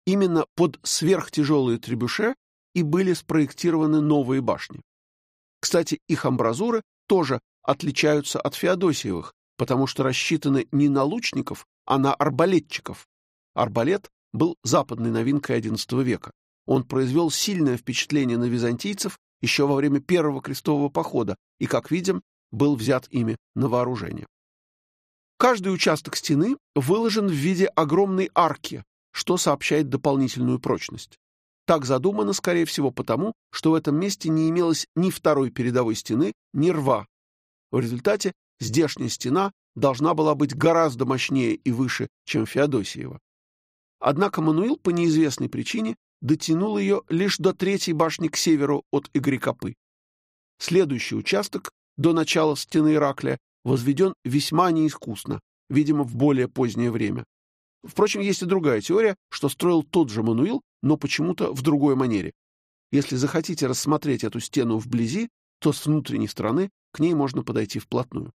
Именно под сверхтяжелые требюше и были спроектированы новые башни. Кстати, их амбразуры тоже отличаются от Феодосиевых, потому что рассчитаны не на лучников, а на арбалетчиков. Арбалет был западной новинкой XI века. Он произвел сильное впечатление на византийцев еще во время Первого крестового похода и, как видим, был взят ими на вооружение. Каждый участок стены выложен в виде огромной арки, что сообщает дополнительную прочность. Так задумано, скорее всего, потому, что в этом месте не имелось ни второй передовой стены, ни рва. В результате здешняя стена должна была быть гораздо мощнее и выше, чем Феодосиева. Однако Мануил по неизвестной причине дотянул ее лишь до третьей башни к северу от Игрекопы. Следующий участок, до начала стены Ираклия, возведен весьма неискусно, видимо, в более позднее время. Впрочем, есть и другая теория, что строил тот же Мануил, но почему-то в другой манере. Если захотите рассмотреть эту стену вблизи, то с внутренней стороны к ней можно подойти вплотную.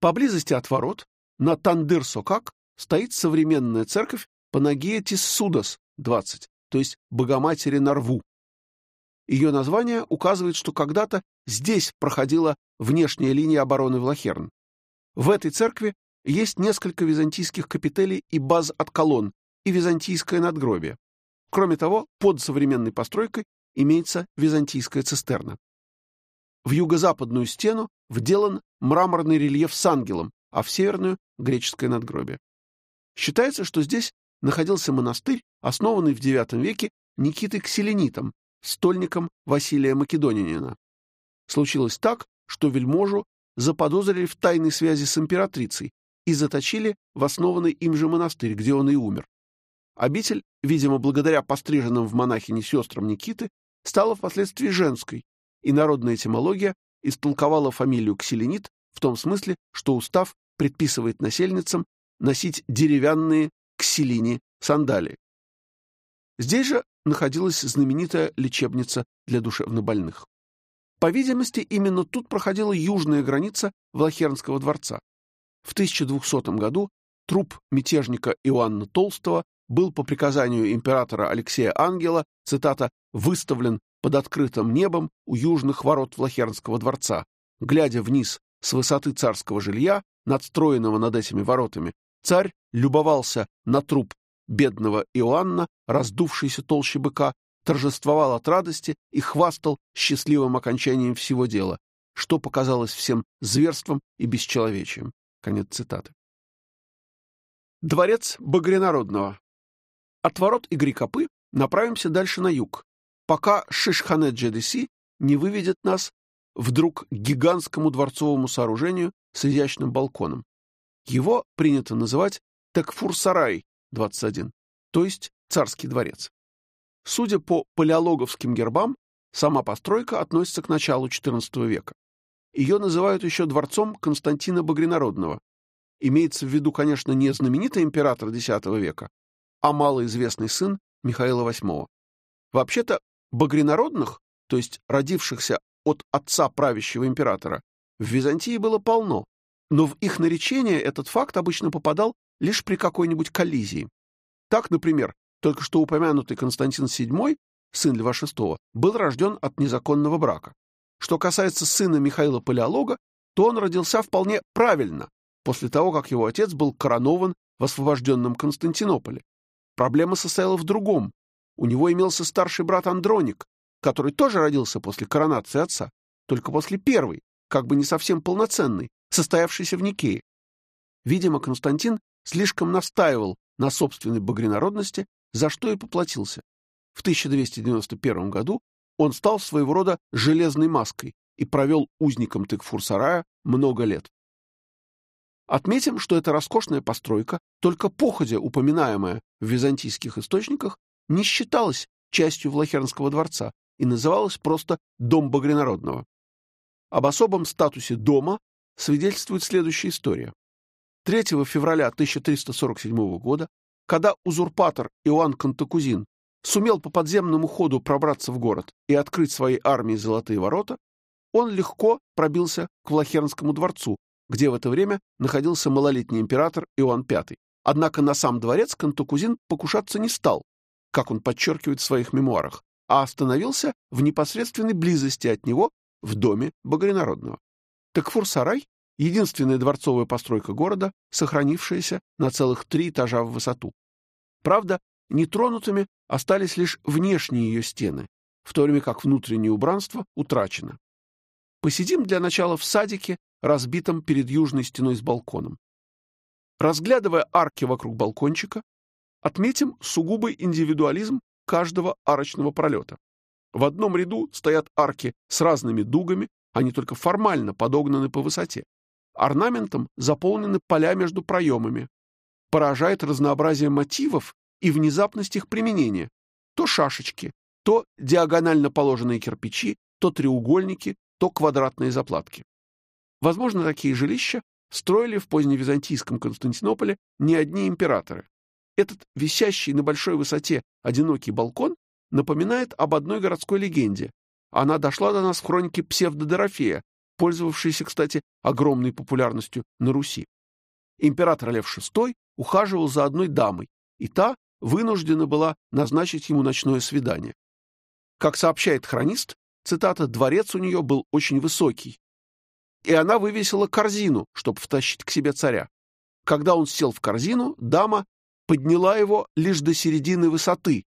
Поблизости от ворот, на Тандыр-Сокак, стоит современная церковь Панагия Тиссудас, 20, то есть Богоматери Нарву. Ее название указывает, что когда-то здесь проходила внешняя линия обороны Влахерн. В этой церкви есть несколько византийских капителей и баз от колонн, и византийское надгробие. Кроме того, под современной постройкой имеется византийская цистерна. В юго-западную стену вделан мраморный рельеф с ангелом, а в северную — греческое надгробие. Считается, что здесь находился монастырь, основанный в IX веке Никитой Кселенитом, стольником Василия Македонянина. Случилось так, что вельможу заподозрили в тайной связи с императрицей и заточили в основанный им же монастырь, где он и умер. Обитель, видимо, благодаря постриженным в монахини сестрам Никиты, стала впоследствии женской, и народная этимология истолковала фамилию Кселенит в том смысле, что устав предписывает насельницам носить деревянные кселини сандалии. Здесь же находилась знаменитая лечебница для душевнобольных. По видимости, именно тут проходила южная граница Влахернского дворца. В 1200 году труп мятежника Иоанна Толстого был по приказанию императора Алексея Ангела, цитата, «выставлен под открытым небом у южных ворот Влахернского дворца. Глядя вниз с высоты царского жилья, надстроенного над этими воротами, царь любовался на труп бедного Иоанна, раздувшийся толще быка, торжествовал от радости и хвастал счастливым окончанием всего дела, что показалось всем зверством и бесчеловечием. Конец цитаты. Дворец Багрянародного. От ворот Игрикопы направимся дальше на юг, пока Шишханет Джедеси не выведет нас вдруг к гигантскому дворцовому сооружению с изящным балконом. Его принято называть Текфур-Сарай, 21, то есть царский дворец. Судя по палеологовским гербам, сама постройка относится к началу XIV века. Ее называют еще дворцом Константина Багринародного. Имеется в виду, конечно, не знаменитый император X века, а малоизвестный сын Михаила VIII. Вообще-то багринародных, то есть родившихся от отца правящего императора, в Византии было полно, но в их наречение этот факт обычно попадал лишь при какой-нибудь коллизии. Так, например, только что упомянутый Константин VII, сын Льва VI, был рожден от незаконного брака. Что касается сына Михаила Палеолога, то он родился вполне правильно, после того, как его отец был коронован в освобожденном Константинополе. Проблема состояла в другом. У него имелся старший брат Андроник, который тоже родился после коронации отца, только после первой, как бы не совсем полноценной, состоявшейся в Никее. Видимо, Константин слишком настаивал на собственной багринародности, за что и поплатился. В 1291 году он стал своего рода железной маской и провел узником Тыкфур-сарая много лет. Отметим, что эта роскошная постройка, только походя упоминаемая в византийских источниках, не считалась частью Влахернского дворца и называлась просто «Дом Багринародного». Об особом статусе дома свидетельствует следующая история. 3 февраля 1347 года, когда узурпатор Иоанн Кантакузин сумел по подземному ходу пробраться в город и открыть своей армии золотые ворота, он легко пробился к Влахернскому дворцу, где в это время находился малолетний император Иоанн V. Однако на сам дворец Кантакузин покушаться не стал, как он подчеркивает в своих мемуарах, а остановился в непосредственной близости от него в доме Багринародного. Такфур-сарай — единственная дворцовая постройка города, сохранившаяся на целых три этажа в высоту. Правда, нетронутыми остались лишь внешние ее стены, в то время как внутреннее убранство утрачено. Посидим для начала в садике, разбитом перед южной стеной с балконом. Разглядывая арки вокруг балкончика, отметим сугубый индивидуализм каждого арочного пролета. В одном ряду стоят арки с разными дугами, они только формально подогнаны по высоте. Орнаментом заполнены поля между проемами. Поражает разнообразие мотивов и внезапность их применения. То шашечки, то диагонально положенные кирпичи, то треугольники, то квадратные заплатки. Возможно, такие жилища строили в поздневизантийском Константинополе не одни императоры. Этот висящий на большой высоте одинокий балкон напоминает об одной городской легенде. Она дошла до нас в хронике псевдодорофея, пользовавшейся, кстати, огромной популярностью на Руси. Император Лев VI ухаживал за одной дамой, и та вынуждена была назначить ему ночное свидание. Как сообщает хронист, цитата, «дворец у нее был очень высокий, и она вывесила корзину, чтобы втащить к себе царя. Когда он сел в корзину, дама подняла его лишь до середины высоты,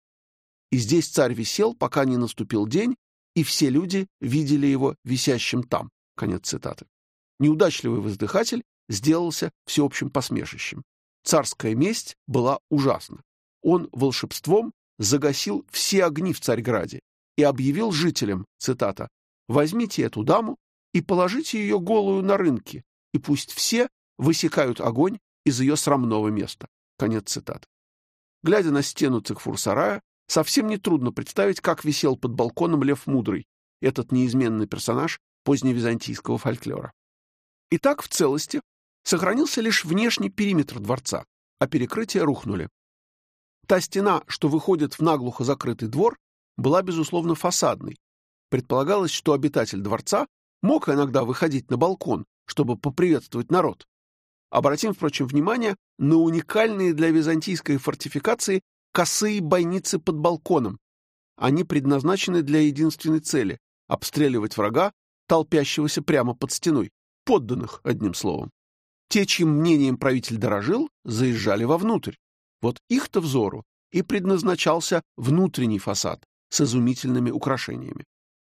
и здесь царь висел, пока не наступил день, и все люди видели его висящим там. Конец цитаты. Неудачливый воздыхатель сделался всеобщим посмешищем. Царская месть была ужасна. Он волшебством загасил все огни в Царьграде и объявил жителям, цитата, «Возьмите эту даму и положите ее голую на рынке, и пусть все высекают огонь из ее срамного места». Конец цитаты. Глядя на стену Цикфурсарая, совсем нетрудно представить, как висел под балконом Лев Мудрый, этот неизменный персонаж поздневизантийского фольклора. Итак, в целости сохранился лишь внешний периметр дворца, а перекрытия рухнули. Та стена, что выходит в наглухо закрытый двор, была, безусловно, фасадной. Предполагалось, что обитатель дворца мог иногда выходить на балкон, чтобы поприветствовать народ. Обратим, впрочем, внимание на уникальные для византийской фортификации косые бойницы под балконом. Они предназначены для единственной цели — обстреливать врага, толпящегося прямо под стеной, подданных, одним словом. Те, чьим мнением правитель дорожил, заезжали вовнутрь. Вот их-то взору и предназначался внутренний фасад с изумительными украшениями.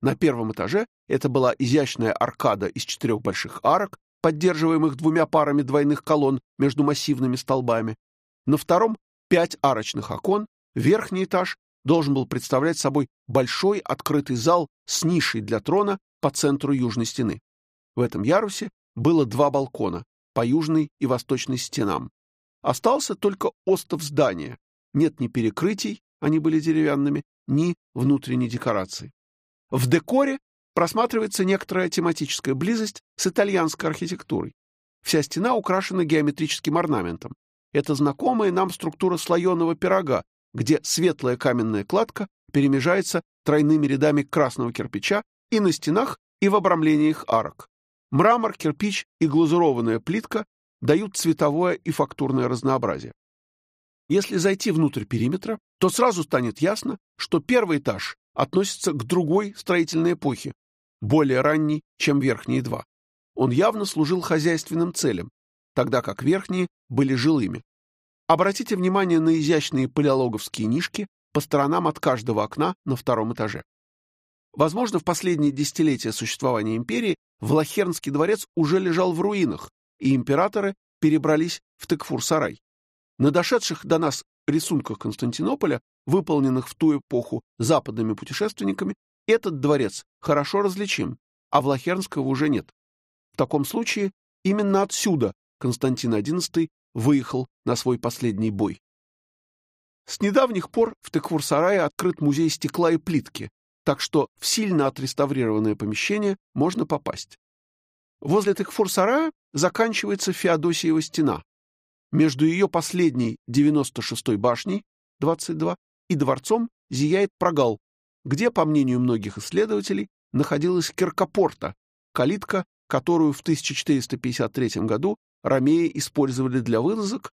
На первом этаже это была изящная аркада из четырех больших арок, поддерживаемых двумя парами двойных колонн между массивными столбами. На втором — пять арочных окон, верхний этаж должен был представлять собой большой открытый зал с нишей для трона по центру южной стены. В этом ярусе было два балкона по южной и восточной стенам. Остался только остов здания. Нет ни перекрытий, они были деревянными, ни внутренней декорации. В декоре просматривается некоторая тематическая близость с итальянской архитектурой. Вся стена украшена геометрическим орнаментом. Это знакомая нам структура слоеного пирога, где светлая каменная кладка перемежается тройными рядами красного кирпича и на стенах, и в обрамлениях арок. Мрамор, кирпич и глазурованная плитка дают цветовое и фактурное разнообразие. Если зайти внутрь периметра, то сразу станет ясно, что первый этаж относится к другой строительной эпохе, более ранний, чем верхние два. Он явно служил хозяйственным целям, тогда как верхние были жилыми. Обратите внимание на изящные палеологовские нишки по сторонам от каждого окна на втором этаже. Возможно, в последние десятилетия существования империи Влахернский дворец уже лежал в руинах, и императоры перебрались в Текфур-сарай. На дошедших до нас рисунках Константинополя, выполненных в ту эпоху западными путешественниками, этот дворец хорошо различим, а Влахернского уже нет. В таком случае именно отсюда Константин XI выехал на свой последний бой. С недавних пор в Текфур-сарае открыт музей стекла и плитки, так что в сильно отреставрированное помещение можно попасть. Возле Текфур-сарая заканчивается Феодосиева стена. Между ее последней 96-й башней, 22, и дворцом зияет прогал, где, по мнению многих исследователей, находилась Киркопорта, калитка, которую в 1453 году ромеи использовали для вылазок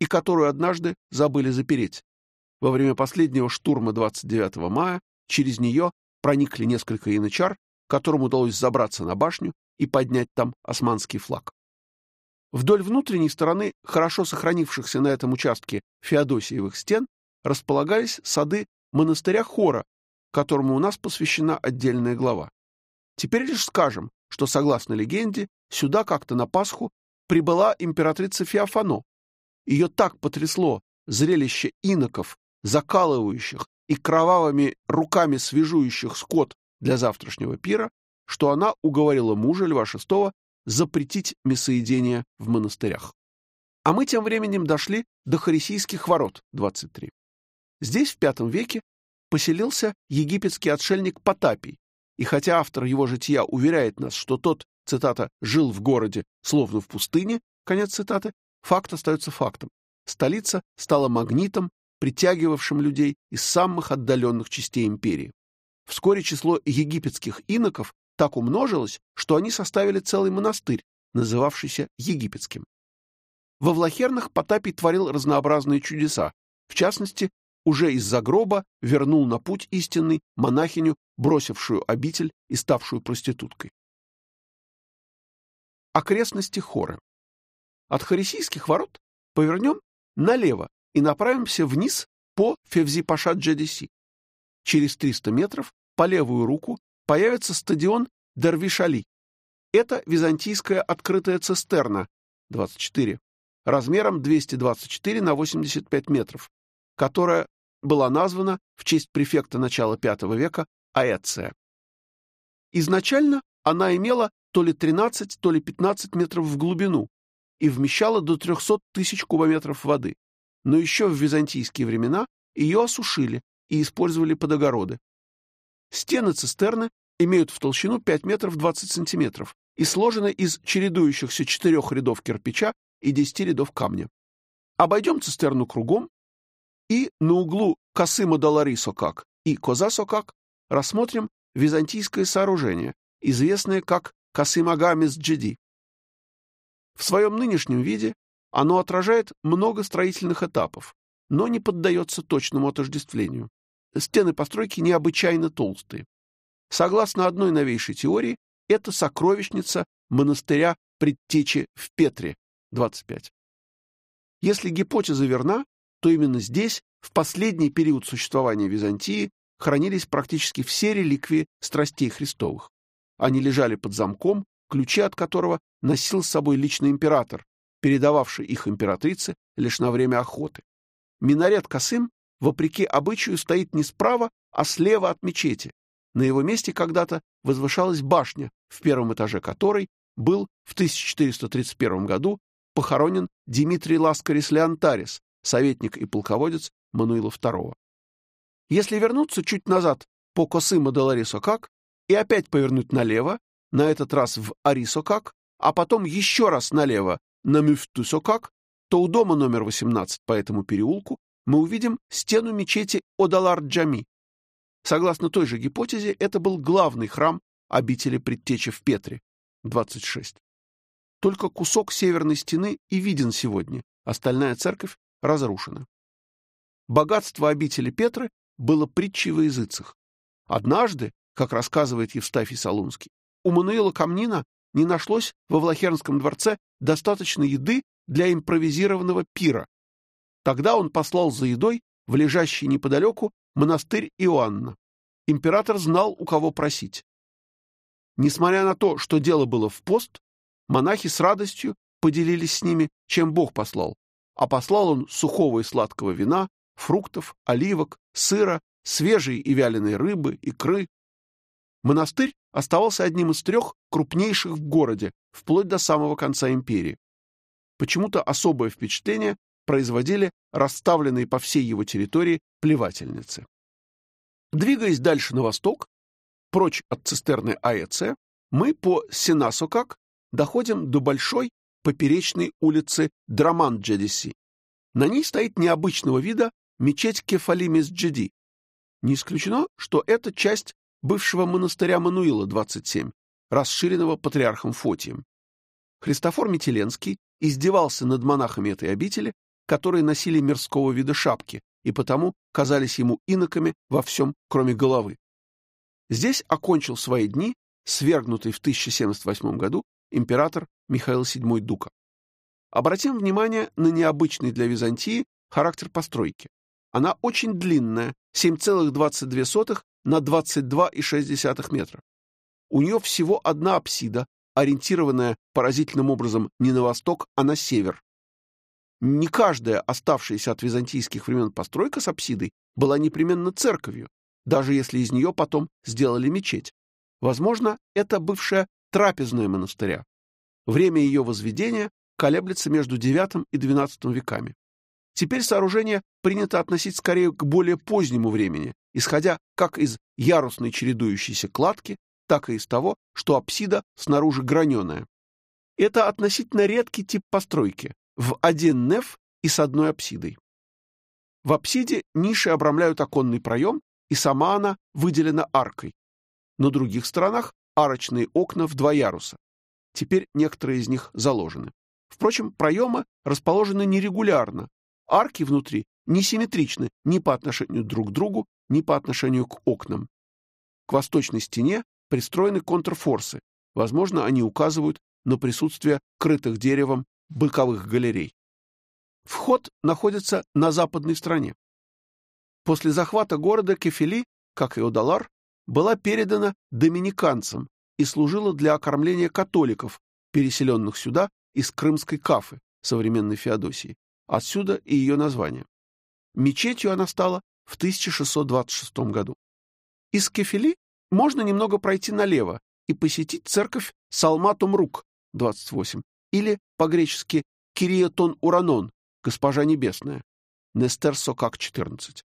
и которую однажды забыли запереть. Во время последнего штурма 29 мая через нее проникли несколько янычар, которым удалось забраться на башню и поднять там османский флаг. Вдоль внутренней стороны хорошо сохранившихся на этом участке Феодосиевых стен располагались сады монастыря Хора, которому у нас посвящена отдельная глава. Теперь лишь скажем, что, согласно легенде, сюда как-то на Пасху прибыла императрица Феофано. Ее так потрясло зрелище иноков, закалывающих и кровавыми руками свежующих скот для завтрашнего пира, что она уговорила мужа Льва VI запретить мясоедение в монастырях. А мы тем временем дошли до Харисийских ворот, 23. Здесь в V веке поселился египетский отшельник Потапий, и хотя автор его жития уверяет нас, что тот, цитата, «жил в городе, словно в пустыне», конец цитаты, факт остается фактом. Столица стала магнитом, притягивавшим людей из самых отдаленных частей империи. Вскоре число египетских иноков так умножилось, что они составили целый монастырь, называвшийся египетским. Во Влахернах Потапий творил разнообразные чудеса, в частности, уже из-за гроба вернул на путь истинный монахиню, бросившую обитель и ставшую проституткой. Окрестности Хоры. От Харисийских ворот повернем налево и направимся вниз по Февзи-Паша-Джадиси. Через 300 метров по левую руку появится стадион Дервишали. Это византийская открытая цистерна 24 размером 224 на 85 метров, которая была названа в честь префекта начала V века Аэция. Изначально она имела то ли 13, то ли 15 метров в глубину и вмещала до 300 тысяч кубометров воды. Но еще в византийские времена ее осушили и использовали под огороды. Стены цистерны имеют в толщину 5 метров 20 сантиметров и сложены из чередующихся четырех рядов кирпича и 10 рядов камня. Обойдем цистерну кругом и на углу Косыма Далари Сокак и Коза Сокак рассмотрим византийское сооружение, известное как Касымагамис Джеди. В своем нынешнем виде оно отражает много строительных этапов, но не поддается точному отождествлению. Стены постройки необычайно толстые. Согласно одной новейшей теории, это сокровищница монастыря Предтечи в Петре, 25. Если гипотеза верна, то именно здесь, в последний период существования Византии, хранились практически все реликвии страстей Христовых. Они лежали под замком, ключи от которого носил с собой личный император, передававший их императрице лишь на время охоты. Минарет Касым, вопреки обычаю, стоит не справа, а слева от мечети. На его месте когда-то возвышалась башня, в первом этаже которой был в 1431 году похоронен Дмитрий Ласкарис Леонтарис, советник и полководец Мануила II. Если вернуться чуть назад по Косыма де Ларисокак и опять повернуть налево, на этот раз в Арисокак, а потом еще раз налево на Мюфтусокак, то у дома номер 18 по этому переулку мы увидим стену мечети Одалар-Джами. Согласно той же гипотезе, это был главный храм обители предтечи в Петре, 26. Только кусок северной стены и виден сегодня, остальная церковь разрушена. Богатство обители Петры было притчей во языцах. Однажды, как рассказывает Евстафий Солунский, у Мануила Камнина не нашлось во Влахернском дворце достаточно еды для импровизированного пира. Тогда он послал за едой в лежащий неподалеку монастырь Иоанна. Император знал, у кого просить. Несмотря на то, что дело было в пост, монахи с радостью поделились с ними, чем Бог послал. А послал он сухого и сладкого вина, фруктов, оливок, сыра, свежей и вяленой рыбы, икры. Монастырь оставался одним из трех крупнейших в городе, вплоть до самого конца империи. Почему-то особое впечатление производили расставленные по всей его территории плевательницы. Двигаясь дальше на восток, прочь от цистерны АЭЦ, мы по Синасокак доходим до большой поперечной улицы Драман-Джедиси. На ней стоит необычного вида мечеть Кефалимис-Джеди. Не исключено, что это часть бывшего монастыря Мануила 27, расширенного патриархом Фотием. Христофор Метеленский издевался над монахами этой обители, которые носили мирского вида шапки и потому казались ему иноками во всем, кроме головы. Здесь окончил свои дни свергнутый в 1078 году император Михаил VII Дука. Обратим внимание на необычный для Византии характер постройки. Она очень длинная, 7,22 на 22,6 метра. У нее всего одна апсида, ориентированная поразительным образом не на восток, а на север. Не каждая оставшаяся от византийских времен постройка с апсидой была непременно церковью, даже если из нее потом сделали мечеть. Возможно, это бывшая трапезная монастыря. Время ее возведения колеблется между IX и XII веками. Теперь сооружение принято относить скорее к более позднему времени, исходя как из ярусной чередующейся кладки, так и из того, что апсида снаружи граненая. Это относительно редкий тип постройки, в один неф и с одной апсидой. В апсиде ниши обрамляют оконный проем, и сама она выделена аркой. На других сторонах арочные окна в два яруса. Теперь некоторые из них заложены. Впрочем, проемы расположены нерегулярно. Арки внутри несимметричны ни по отношению друг к другу, ни по отношению к окнам. К восточной стене пристроены контрфорсы. Возможно, они указывают на присутствие крытых деревом боковых галерей. Вход находится на западной стороне. После захвата города Кефели, как и Одалар, была передана доминиканцам и служила для окормления католиков, переселенных сюда из Крымской Кафы, современной Феодосии. Отсюда и ее название. Мечетью она стала в 1626 году. Из Кефели можно немного пройти налево и посетить церковь Салматум-Рук, 28, или по-гречески Кириотон Уранон, Госпожа Небесная, Нестер Сокак, 14.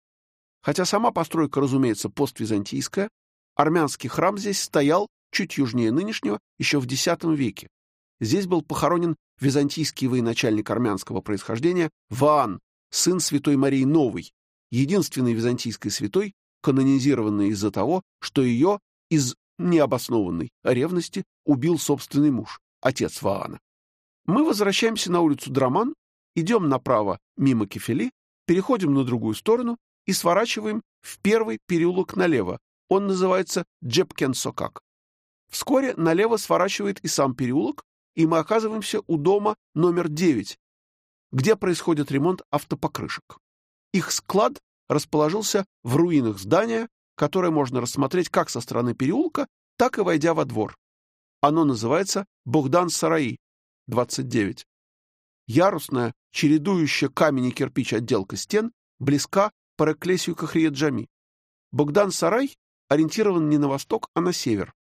Хотя сама постройка, разумеется, поствизантийская, армянский храм здесь стоял чуть южнее нынешнего, еще в X веке. Здесь был похоронен византийский военачальник армянского происхождения Ваан, сын святой Марии Новой, единственной византийской святой, канонизированной из-за того, что ее из необоснованной ревности убил собственный муж, отец Ваана. Мы возвращаемся на улицу Драман, идем направо мимо Кефели, переходим на другую сторону и сворачиваем в первый переулок налево. Он называется Джепкен-Сокак. Вскоре налево сворачивает и сам переулок, и мы оказываемся у дома номер 9, где происходит ремонт автопокрышек. Их склад расположился в руинах здания, которое можно рассмотреть как со стороны переулка, так и войдя во двор. Оно называется Богдан-Сараи, 29. Ярусная, чередующая камень и кирпич отделка стен, близка по Реклесию Кахриеджами. Богдан-Сарай ориентирован не на восток, а на север.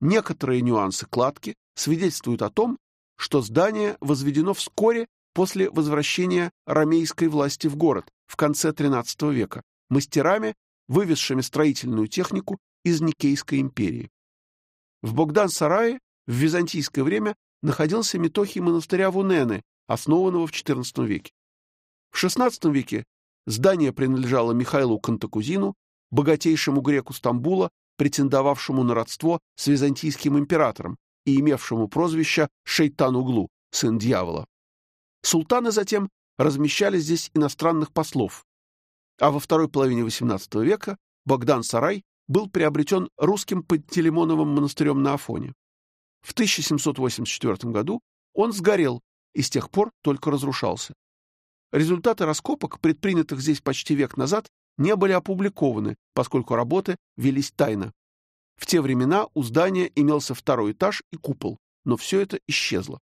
Некоторые нюансы кладки свидетельствуют о том, что здание возведено вскоре после возвращения ромейской власти в город в конце XIII века мастерами, вывезшими строительную технику из Никейской империи. В Богдан-Сарае в византийское время находился метохий монастыря Вунены, основанного в XIV веке. В XVI веке здание принадлежало Михаилу Кантакузину, богатейшему греку Стамбула, претендовавшему на родство с византийским императором и имевшему прозвище Шейтан-Углу, сын дьявола. Султаны затем размещали здесь иностранных послов, а во второй половине XVIII века Богдан-Сарай был приобретен русским Пантелеймоновым монастырем на Афоне. В 1784 году он сгорел и с тех пор только разрушался. Результаты раскопок, предпринятых здесь почти век назад, не были опубликованы, поскольку работы велись тайно. В те времена у здания имелся второй этаж и купол, но все это исчезло.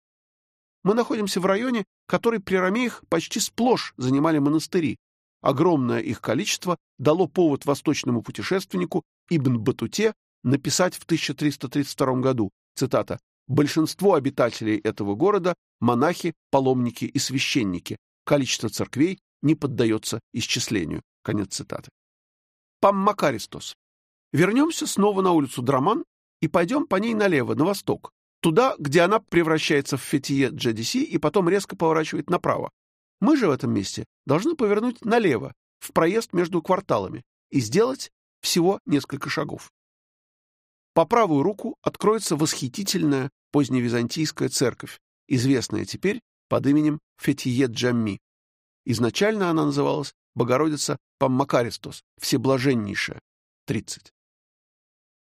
Мы находимся в районе, который при Ромеях почти сплошь занимали монастыри. Огромное их количество дало повод восточному путешественнику Ибн Батуте написать в 1332 году, цитата, «Большинство обитателей этого города – монахи, паломники и священники. Количество церквей не поддается исчислению». Конец цитаты. Паммакаристос. Вернемся снова на улицу Драман и пойдем по ней налево, на восток, туда, где она превращается в фетие GDC и потом резко поворачивает направо. Мы же в этом месте должны повернуть налево, в проезд между кварталами, и сделать всего несколько шагов. По правую руку откроется восхитительная поздневизантийская церковь, известная теперь под именем Фетие Джамми. Изначально она называлась Богородица Паммакаристос, Всеблаженнейшая, 30.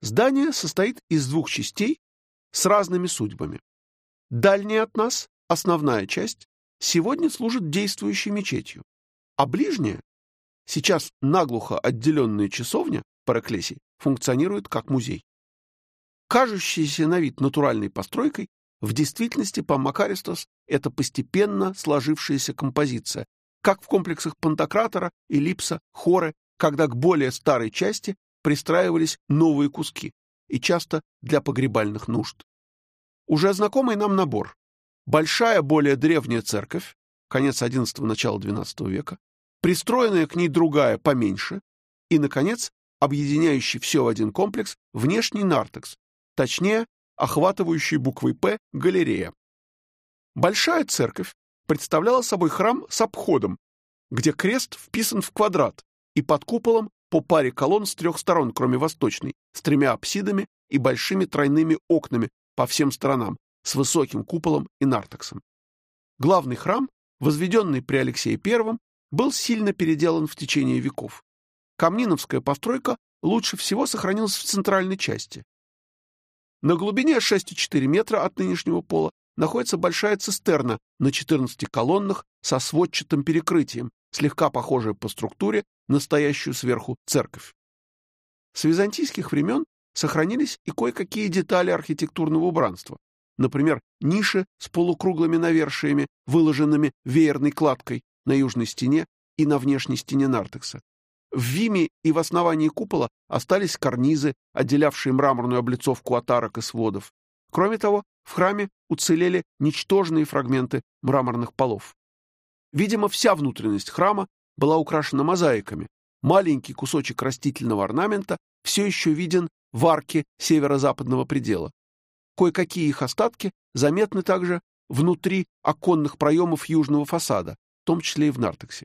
Здание состоит из двух частей с разными судьбами. Дальняя от нас, основная часть, сегодня служит действующей мечетью, а ближняя, сейчас наглухо отделенная часовня, Параклесий, функционирует как музей. Кажущаяся на вид натуральной постройкой, в действительности Паммакаристос — это постепенно сложившаяся композиция, как в комплексах Пантократора, Эллипса, Хоры, когда к более старой части пристраивались новые куски, и часто для погребальных нужд. Уже знакомый нам набор. Большая, более древняя церковь, конец XI – начало XII века, пристроенная к ней другая, поменьше, и, наконец, объединяющий все в один комплекс внешний нартекс, точнее, охватывающий буквой «П» галерея. Большая церковь представляла собой храм с обходом, где крест вписан в квадрат и под куполом по паре колонн с трех сторон, кроме восточной, с тремя апсидами и большими тройными окнами по всем сторонам, с высоким куполом и нартексом. Главный храм, возведенный при Алексее I, был сильно переделан в течение веков. Камниновская постройка лучше всего сохранилась в центральной части. На глубине 6,4 метра от нынешнего пола находится большая цистерна на 14 колоннах со сводчатым перекрытием, слегка похожая по структуре на стоящую сверху церковь. С византийских времен сохранились и кое-какие детали архитектурного убранства. Например, ниши с полукруглыми навершиями, выложенными веерной кладкой на южной стене и на внешней стене нартекса. В Виме и в основании купола остались карнизы, отделявшие мраморную облицовку от арок и сводов. Кроме того, в храме уцелели ничтожные фрагменты мраморных полов. Видимо, вся внутренность храма была украшена мозаиками. Маленький кусочек растительного орнамента все еще виден в арке северо-западного предела. Кое-какие их остатки заметны также внутри оконных проемов южного фасада, в том числе и в нартексе.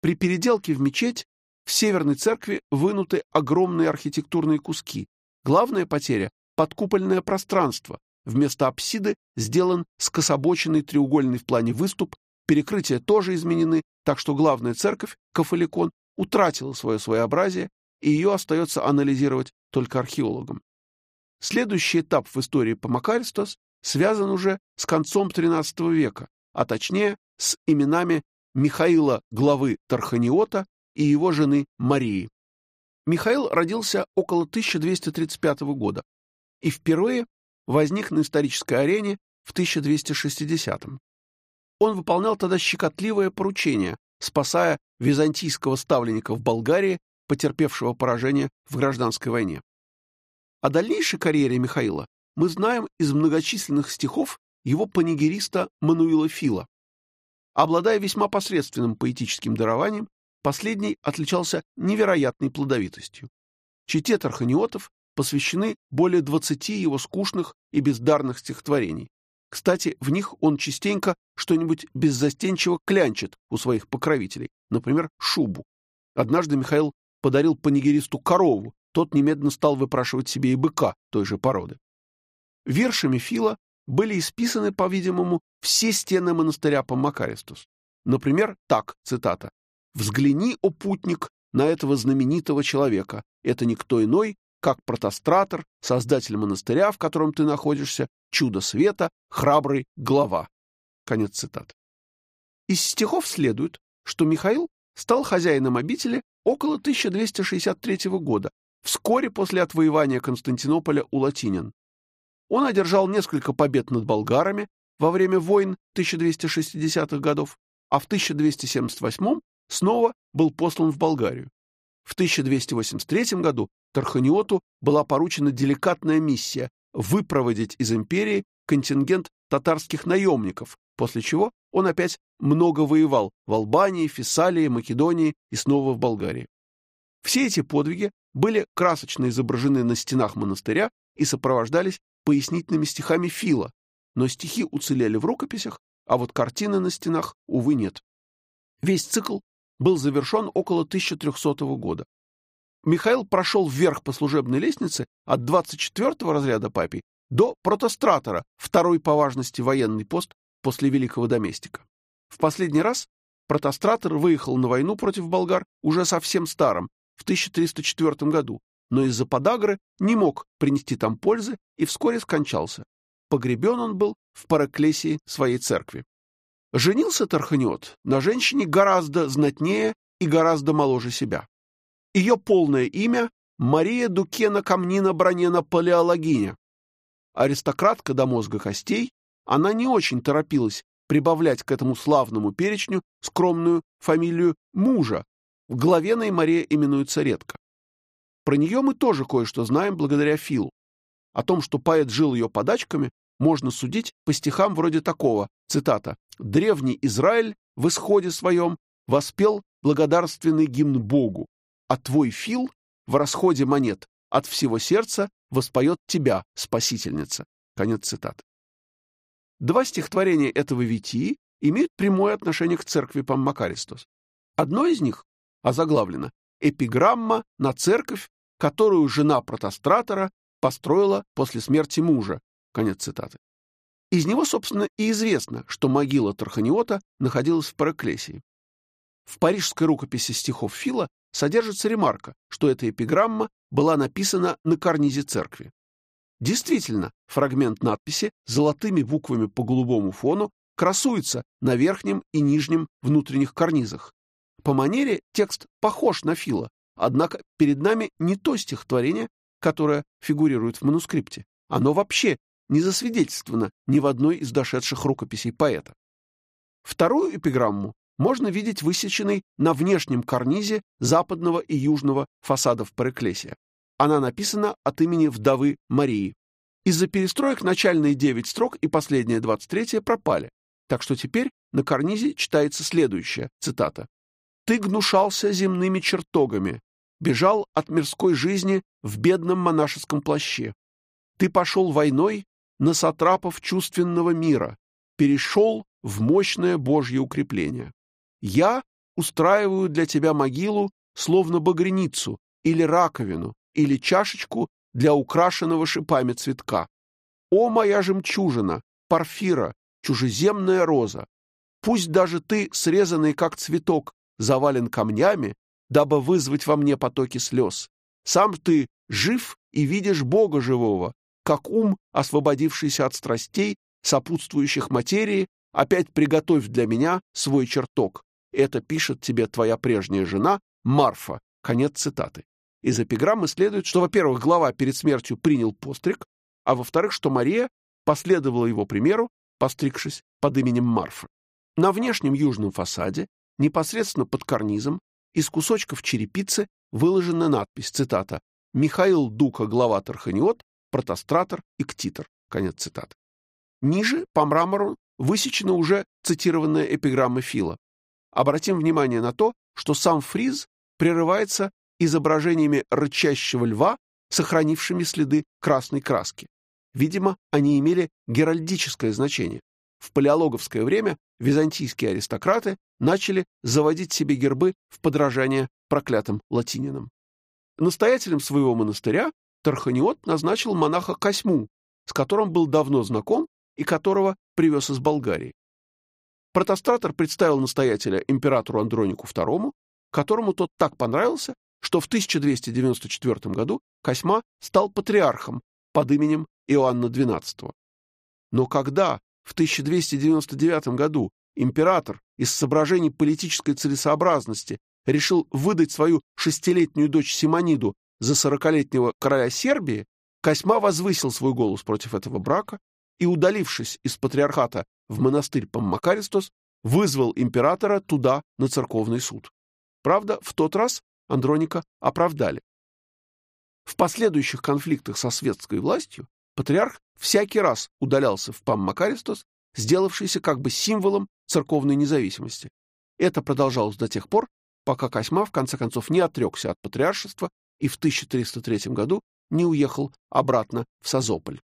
При переделке в мечеть в северной церкви вынуты огромные архитектурные куски. Главная потеря — подкупольное пространство. Вместо апсиды сделан скособоченный треугольный в плане выступ, перекрытия тоже изменены, так что главная церковь, Кафаликон, утратила свое своеобразие, и ее остается анализировать только археологам. Следующий этап в истории Помакаристос связан уже с концом XIII века, а точнее с именами Михаила главы Тарханиота и его жены Марии. Михаил родился около 1235 года и впервые возник на исторической арене в 1260 -м. Он выполнял тогда щекотливое поручение, спасая византийского ставленника в Болгарии, потерпевшего поражение в гражданской войне. О дальнейшей карьере Михаила мы знаем из многочисленных стихов его панигериста Мануила Фила. Обладая весьма посредственным поэтическим дарованием, Последний отличался невероятной плодовитостью. Чите Тарханиотов посвящены более 20 его скучных и бездарных стихотворений. Кстати, в них он частенько что-нибудь беззастенчиво клянчит у своих покровителей, например, шубу. Однажды Михаил подарил панигеристу корову, тот немедленно стал выпрашивать себе и быка той же породы. Вершами Фила были исписаны, по-видимому, все стены монастыря Помакаристус. Например, так, цитата, Взгляни, о путник, на этого знаменитого человека. Это никто иной, как протостратор, создатель монастыря, в котором ты находишься, чудо света, храбрый глава. Конец цитаты. Из стихов следует, что Михаил стал хозяином обители около 1263 года, вскоре после отвоевания Константинополя у латинян. Он одержал несколько побед над болгарами во время войн 1260-х годов, а в 1278 снова был послан в Болгарию. В 1283 году Тарханиоту была поручена деликатная миссия выпроводить из империи контингент татарских наемников, после чего он опять много воевал в Албании, Фессалии, Македонии и снова в Болгарии. Все эти подвиги были красочно изображены на стенах монастыря и сопровождались пояснительными стихами Фила, но стихи уцелели в рукописях, а вот картины на стенах, увы, нет. Весь цикл был завершен около 1300 года. Михаил прошел вверх по служебной лестнице от 24-го разряда папий до протостратора, второй по важности военный пост после великого доместика. В последний раз протостратор выехал на войну против болгар уже совсем старым, в 1304 году, но из-за подагры не мог принести там пользы и вскоре скончался. Погребен он был в параклесии своей церкви. Женился Тарханиот на женщине гораздо знатнее и гораздо моложе себя. Ее полное имя — Мария Дукена Камнина Бронена Палеологиня. Аристократка до мозга костей, она не очень торопилась прибавлять к этому славному перечню скромную фамилию мужа. В Главеной Мария именуется редко. Про нее мы тоже кое-что знаем благодаря Филу. О том, что поэт жил ее подачками, можно судить по стихам вроде такого, цитата, «Древний Израиль в исходе своем воспел благодарственный гимн Богу, а твой фил в расходе монет от всего сердца воспоет тебя, спасительница». Конец цитаты. Два стихотворения этого Витии имеют прямое отношение к церкви Паммакаристос. Одно из них озаглавлено «Эпиграмма на церковь, которую жена протостратора построила после смерти мужа, Конец цитаты. Из него, собственно, и известно, что могила Тарханиота находилась в Параклесии. В парижской рукописи стихов Фила содержится ремарка, что эта эпиграмма была написана на карнизе церкви. Действительно, фрагмент надписи золотыми буквами по голубому фону красуется на верхнем и нижнем внутренних карнизах. По манере текст похож на Фила, Однако перед нами не то стихотворение, которое фигурирует в манускрипте. Оно вообще не засвидетельствовано ни в одной из дошедших рукописей поэта. Вторую эпиграмму можно видеть высеченной на внешнем карнизе западного и южного фасадов Параклесия. Она написана от имени вдовы Марии. Из-за перестроек начальные 9 строк и последние 23 пропали, так что теперь на карнизе читается следующая цитата. «Ты гнушался земными чертогами, бежал от мирской жизни в бедном монашеском плаще. Ты пошел войной на сатрапов чувственного мира, перешел в мощное Божье укрепление. Я устраиваю для тебя могилу, словно багряницу, или раковину, или чашечку для украшенного шипами цветка. О, моя жемчужина, парфира, чужеземная роза! Пусть даже ты, срезанный как цветок, завален камнями, дабы вызвать во мне потоки слез. Сам ты жив и видишь Бога живого, как ум, освободившийся от страстей, сопутствующих материи, опять приготовь для меня свой чертог. Это пишет тебе твоя прежняя жена Марфа. Конец цитаты. Из эпиграммы следует, что, во-первых, глава перед смертью принял постриг, а во-вторых, что Мария последовала его примеру, постригшись под именем Марфа. На внешнем южном фасаде, непосредственно под карнизом, из кусочков черепицы выложена надпись, цитата, «Михаил Дука, глава Тарханиот, протостратор и ктитор». Конец цитаты. Ниже, по мрамору, высечена уже цитированная эпиграмма Фила. Обратим внимание на то, что сам фриз прерывается изображениями рычащего льва, сохранившими следы красной краски. Видимо, они имели геральдическое значение. В палеологовское время византийские аристократы начали заводить себе гербы в подражание проклятым латининам. Настоятелем своего монастыря Тарханиот назначил монаха Косьму, с которым был давно знаком и которого привез из Болгарии. Протостратор представил настоятеля императору Андронику II, которому тот так понравился, что в 1294 году Косьма стал патриархом под именем Иоанна XII. Но когда в 1299 году император из соображений политической целесообразности решил выдать свою шестилетнюю дочь Симониду за сорокалетнего короля Сербии, Косьма возвысил свой голос против этого брака и, удалившись из патриархата в монастырь Паммакаристос, вызвал императора туда, на церковный суд. Правда, в тот раз Андроника оправдали. В последующих конфликтах со светской властью патриарх всякий раз удалялся в Паммакаристос, сделавшийся как бы символом церковной независимости. Это продолжалось до тех пор, пока Косьма в конце концов не отрекся от патриаршества и в 1303 году не уехал обратно в Созополь.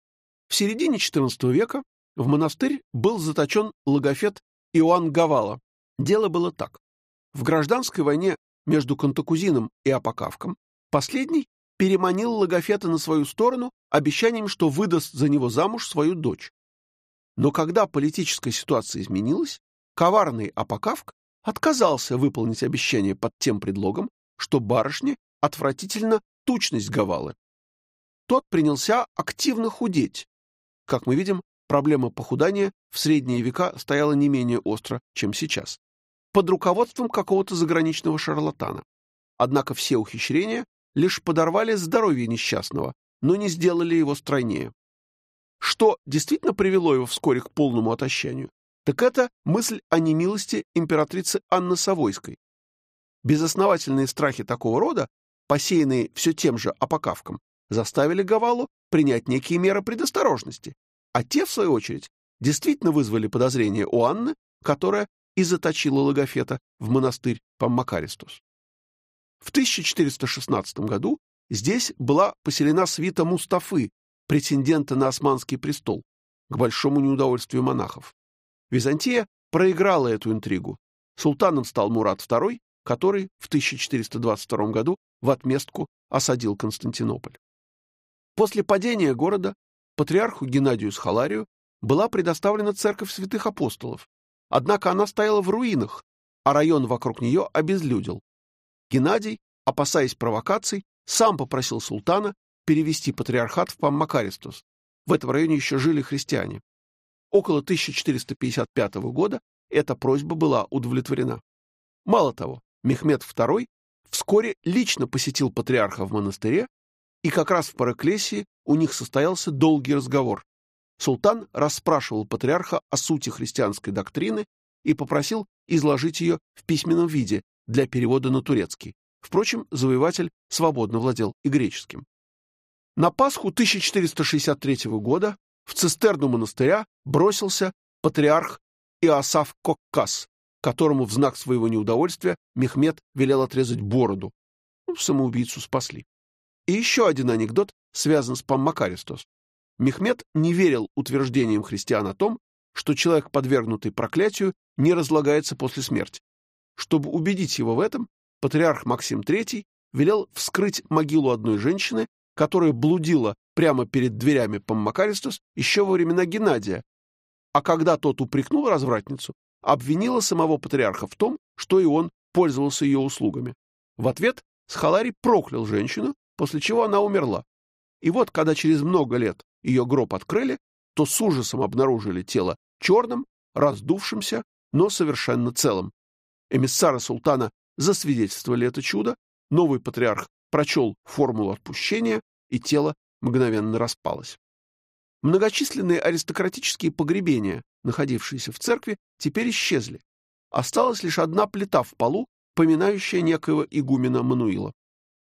В середине XIV века в монастырь был заточен логофет Иоанн Гавала. Дело было так. В гражданской войне между Кантакузином и Апокавком последний переманил логофета на свою сторону обещанием, что выдаст за него замуж свою дочь. Но когда политическая ситуация изменилась, коварный Апокавк отказался выполнить обещание под тем предлогом, что барышне отвратительно тучность Гавалы. Тот принялся активно худеть, как мы видим, проблема похудания в средние века стояла не менее остро, чем сейчас, под руководством какого-то заграничного шарлатана. Однако все ухищрения лишь подорвали здоровье несчастного, но не сделали его стройнее. Что действительно привело его вскоре к полному отощанию, так это мысль о немилости императрицы Анны Савойской. Безосновательные страхи такого рода, посеянные все тем же Апокавком, заставили Гавалу принять некие меры предосторожности, а те, в свою очередь, действительно вызвали подозрения у Анны, которая и заточила Логофета в монастырь Паммакаристус. В 1416 году здесь была поселена свита Мустафы, претендента на османский престол, к большому неудовольствию монахов. Византия проиграла эту интригу. Султаном стал Мурат II, который в 1422 году в отместку осадил Константинополь. После падения города патриарху Геннадию Схаларию была предоставлена церковь святых апостолов, однако она стояла в руинах, а район вокруг нее обезлюдил. Геннадий, опасаясь провокаций, сам попросил султана перевести патриархат в Паммакаристус. В этом районе еще жили христиане. Около 1455 года эта просьба была удовлетворена. Мало того, Мехмед II вскоре лично посетил патриарха в монастыре, и как раз в Параклесии у них состоялся долгий разговор. Султан расспрашивал патриарха о сути христианской доктрины и попросил изложить ее в письменном виде для перевода на турецкий. Впрочем, завоеватель свободно владел и греческим. На Пасху 1463 года в цистерну монастыря бросился патриарх Иосаф Коккас, которому в знак своего неудовольствия Мехмед велел отрезать бороду. Ну, самоубийцу спасли. И еще один анекдот связан с Паммакаристос. Мехмед не верил утверждениям христиан о том, что человек, подвергнутый проклятию, не разлагается после смерти. Чтобы убедить его в этом, патриарх Максим III велел вскрыть могилу одной женщины, которая блудила прямо перед дверями Паммакаристос еще во времена Геннадия, а когда тот упрекнул развратницу, обвинила самого патриарха в том, что и он пользовался ее услугами. В ответ Схаларий проклял женщину, после чего она умерла. И вот, когда через много лет ее гроб открыли, то с ужасом обнаружили тело черным, раздувшимся, но совершенно целым. Эмиссары султана засвидетельствовали это чудо, новый патриарх прочел формулу отпущения, и тело мгновенно распалось. Многочисленные аристократические погребения, находившиеся в церкви, теперь исчезли. Осталась лишь одна плита в полу, поминающая некоего игумена Мануила.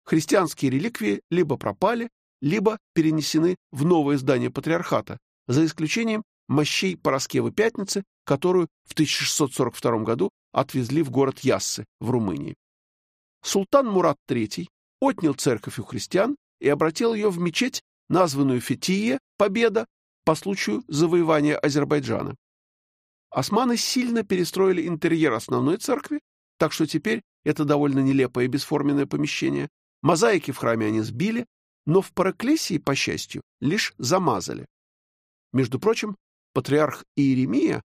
Христианские реликвии либо пропали, либо перенесены в новое здание патриархата, за исключением мощей Пороскевы Пятницы, которую в 1642 году отвезли в город Яссы в Румынии. Султан Мурат III отнял церковь у христиан и обратил ее в мечеть, названную Фетие, Победа, по случаю завоевания Азербайджана. Османы сильно перестроили интерьер основной церкви, так что теперь это довольно нелепое и бесформенное помещение. Мозаики в храме они сбили, но в Параклесии, по счастью, лишь замазали. Между прочим, патриарх Иеремия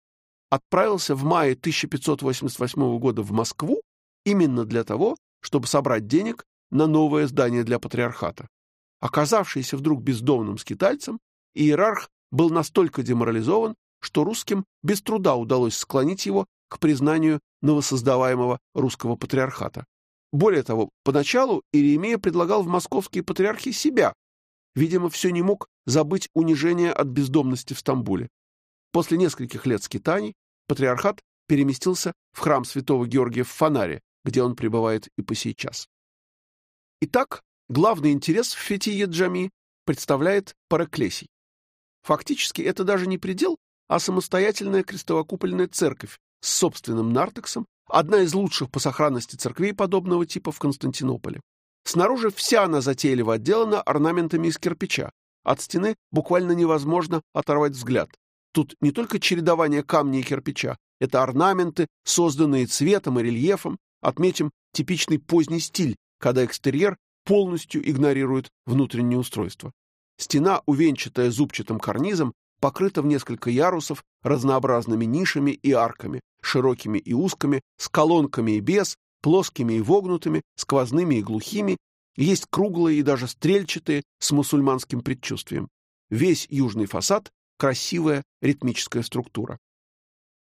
отправился в мае 1588 года в Москву именно для того, чтобы собрать денег на новое здание для патриархата. Оказавшийся вдруг бездомным скитальцем, иерарх был настолько деморализован, что русским без труда удалось склонить его к признанию новосоздаваемого русского патриархата. Более того, поначалу Иеремия предлагал в московские патриархи себя. Видимо, все не мог забыть унижение от бездомности в Стамбуле. После нескольких лет скитаний патриархат переместился в храм святого Георгия в Фонаре, где он пребывает и по сей час. Итак, главный интерес в Фетие Джами представляет Параклесий. Фактически это даже не предел, а самостоятельная крестовокупольная церковь с собственным нартексом одна из лучших по сохранности церквей подобного типа в Константинополе. Снаружи вся она затейливо отделана орнаментами из кирпича. От стены буквально невозможно оторвать взгляд. Тут не только чередование камня и кирпича, это орнаменты, созданные цветом и рельефом, отметим типичный поздний стиль, когда экстерьер полностью игнорирует внутреннее устройство. Стена, увенчатая зубчатым карнизом, покрыта в несколько ярусов разнообразными нишами и арками, широкими и узкими, с колонками и без, плоскими и вогнутыми, сквозными и глухими, есть круглые и даже стрельчатые с мусульманским предчувствием. Весь южный фасад — красивая ритмическая структура.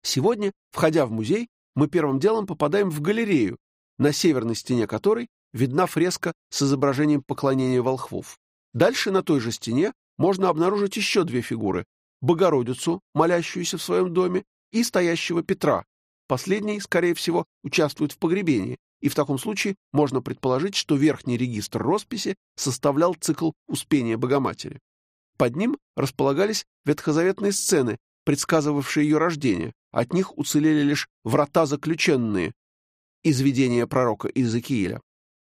Сегодня, входя в музей, мы первым делом попадаем в галерею, на северной стене которой видна фреска с изображением поклонения волхвов. Дальше на той же стене можно обнаружить еще две фигуры Богородицу, молящуюся в своем доме, и стоящего Петра. Последний, скорее всего, участвует в погребении, и в таком случае можно предположить, что верхний регистр росписи составлял цикл Успения Богоматери. Под ним располагались ветхозаветные сцены, предсказывавшие ее рождение. От них уцелели лишь врата заключенные из видения пророка Иезекииля.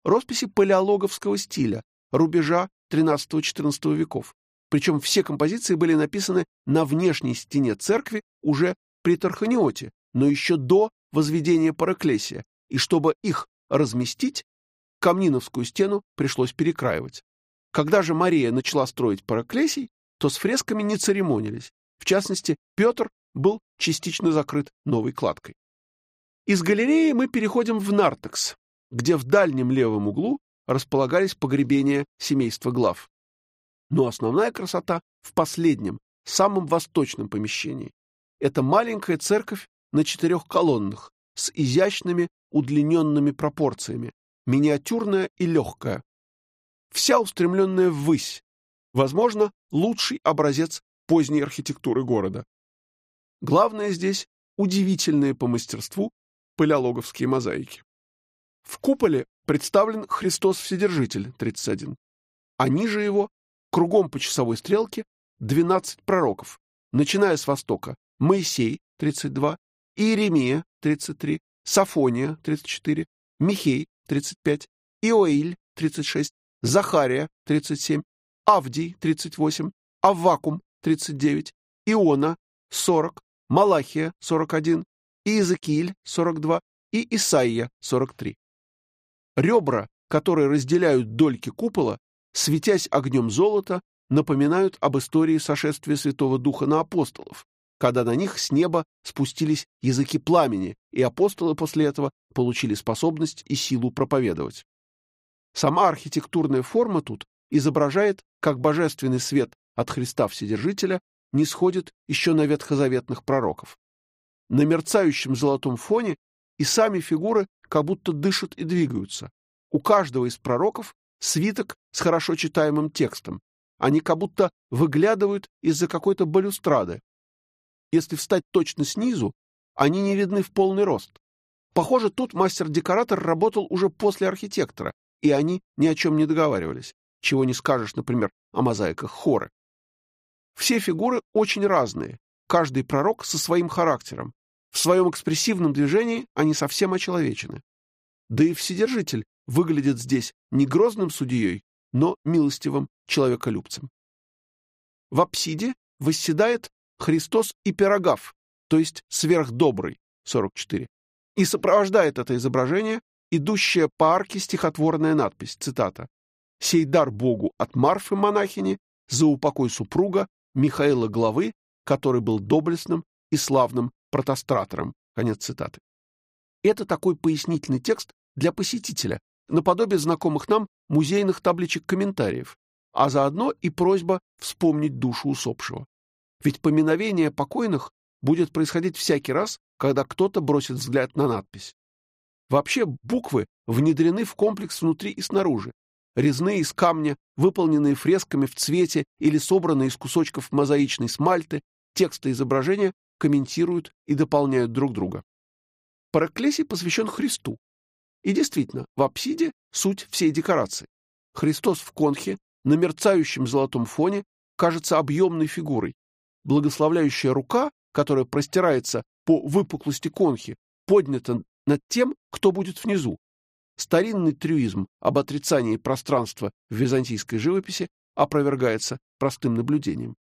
Росписи палеологовского стиля, рубежа XIII-XIV веков. Причем все композиции были написаны на внешней стене церкви уже при Тарханиоте, но еще до возведения Параклесия, и чтобы их разместить, Камниновскую стену пришлось перекраивать. Когда же Мария начала строить Параклесий, то с фресками не церемонились. В частности, Петр был частично закрыт новой кладкой. Из галереи мы переходим в Нартекс, где в дальнем левом углу располагались погребения семейства глав. Но основная красота в последнем, самом восточном помещении. Это маленькая церковь на четырех колоннах с изящными удлиненными пропорциями, миниатюрная и легкая. Вся устремленная ввысь, возможно, лучший образец поздней архитектуры города. Главное здесь удивительные по мастерству палеологовские мозаики. В куполе представлен Христос Вседержитель, 31. А ниже его, кругом по часовой стрелке, 12 пророков, начиная с востока, Моисей, 32, Иеремия, 33, Сафония, 34, Михей, 35, Иоиль, 36, Захария, 37, Авдий, 38, Аввакум, 39, Иона, 40, Малахия, 41, Иезекииль, 42 и Исаия, 43. Ребра, которые разделяют дольки купола, светясь огнем золота, напоминают об истории сошествия Святого Духа на апостолов, когда на них с неба спустились языки пламени, и апостолы после этого получили способность и силу проповедовать. Сама архитектурная форма тут изображает, как божественный свет от Христа Вседержителя не сходит еще на ветхозаветных пророков. На мерцающем золотом фоне и сами фигуры как будто дышат и двигаются. У каждого из пророков свиток с хорошо читаемым текстом. Они как будто выглядывают из-за какой-то балюстрады. Если встать точно снизу, они не видны в полный рост. Похоже, тут мастер-декоратор работал уже после архитектора, и они ни о чем не договаривались, чего не скажешь, например, о мозаиках хоры. Все фигуры очень разные, каждый пророк со своим характером. В своем экспрессивном движении они совсем очеловечены. Да и Вседержитель выглядит здесь не грозным судьей, но милостивым человеколюбцем. В апсиде восседает Христос и Пирогав, то есть сверхдобрый, 44, и сопровождает это изображение идущая по арке стихотворная надпись, цитата, «Сей дар Богу от Марфы монахини за упокой супруга Михаила Главы, который был доблестным и славным протостратором». Конец цитаты. Это такой пояснительный текст для посетителя, наподобие знакомых нам музейных табличек комментариев, а заодно и просьба вспомнить душу усопшего. Ведь поминовение покойных будет происходить всякий раз, когда кто-то бросит взгляд на надпись. Вообще буквы внедрены в комплекс внутри и снаружи, резные из камня, выполненные фресками в цвете или собранные из кусочков мозаичной смальты, тексты изображения комментируют и дополняют друг друга. Параклесий посвящен Христу. И действительно, в апсиде суть всей декорации. Христос в конхе на мерцающем золотом фоне кажется объемной фигурой. Благословляющая рука, которая простирается по выпуклости конхи, поднята над тем, кто будет внизу, Старинный трюизм об отрицании пространства в византийской живописи опровергается простым наблюдением.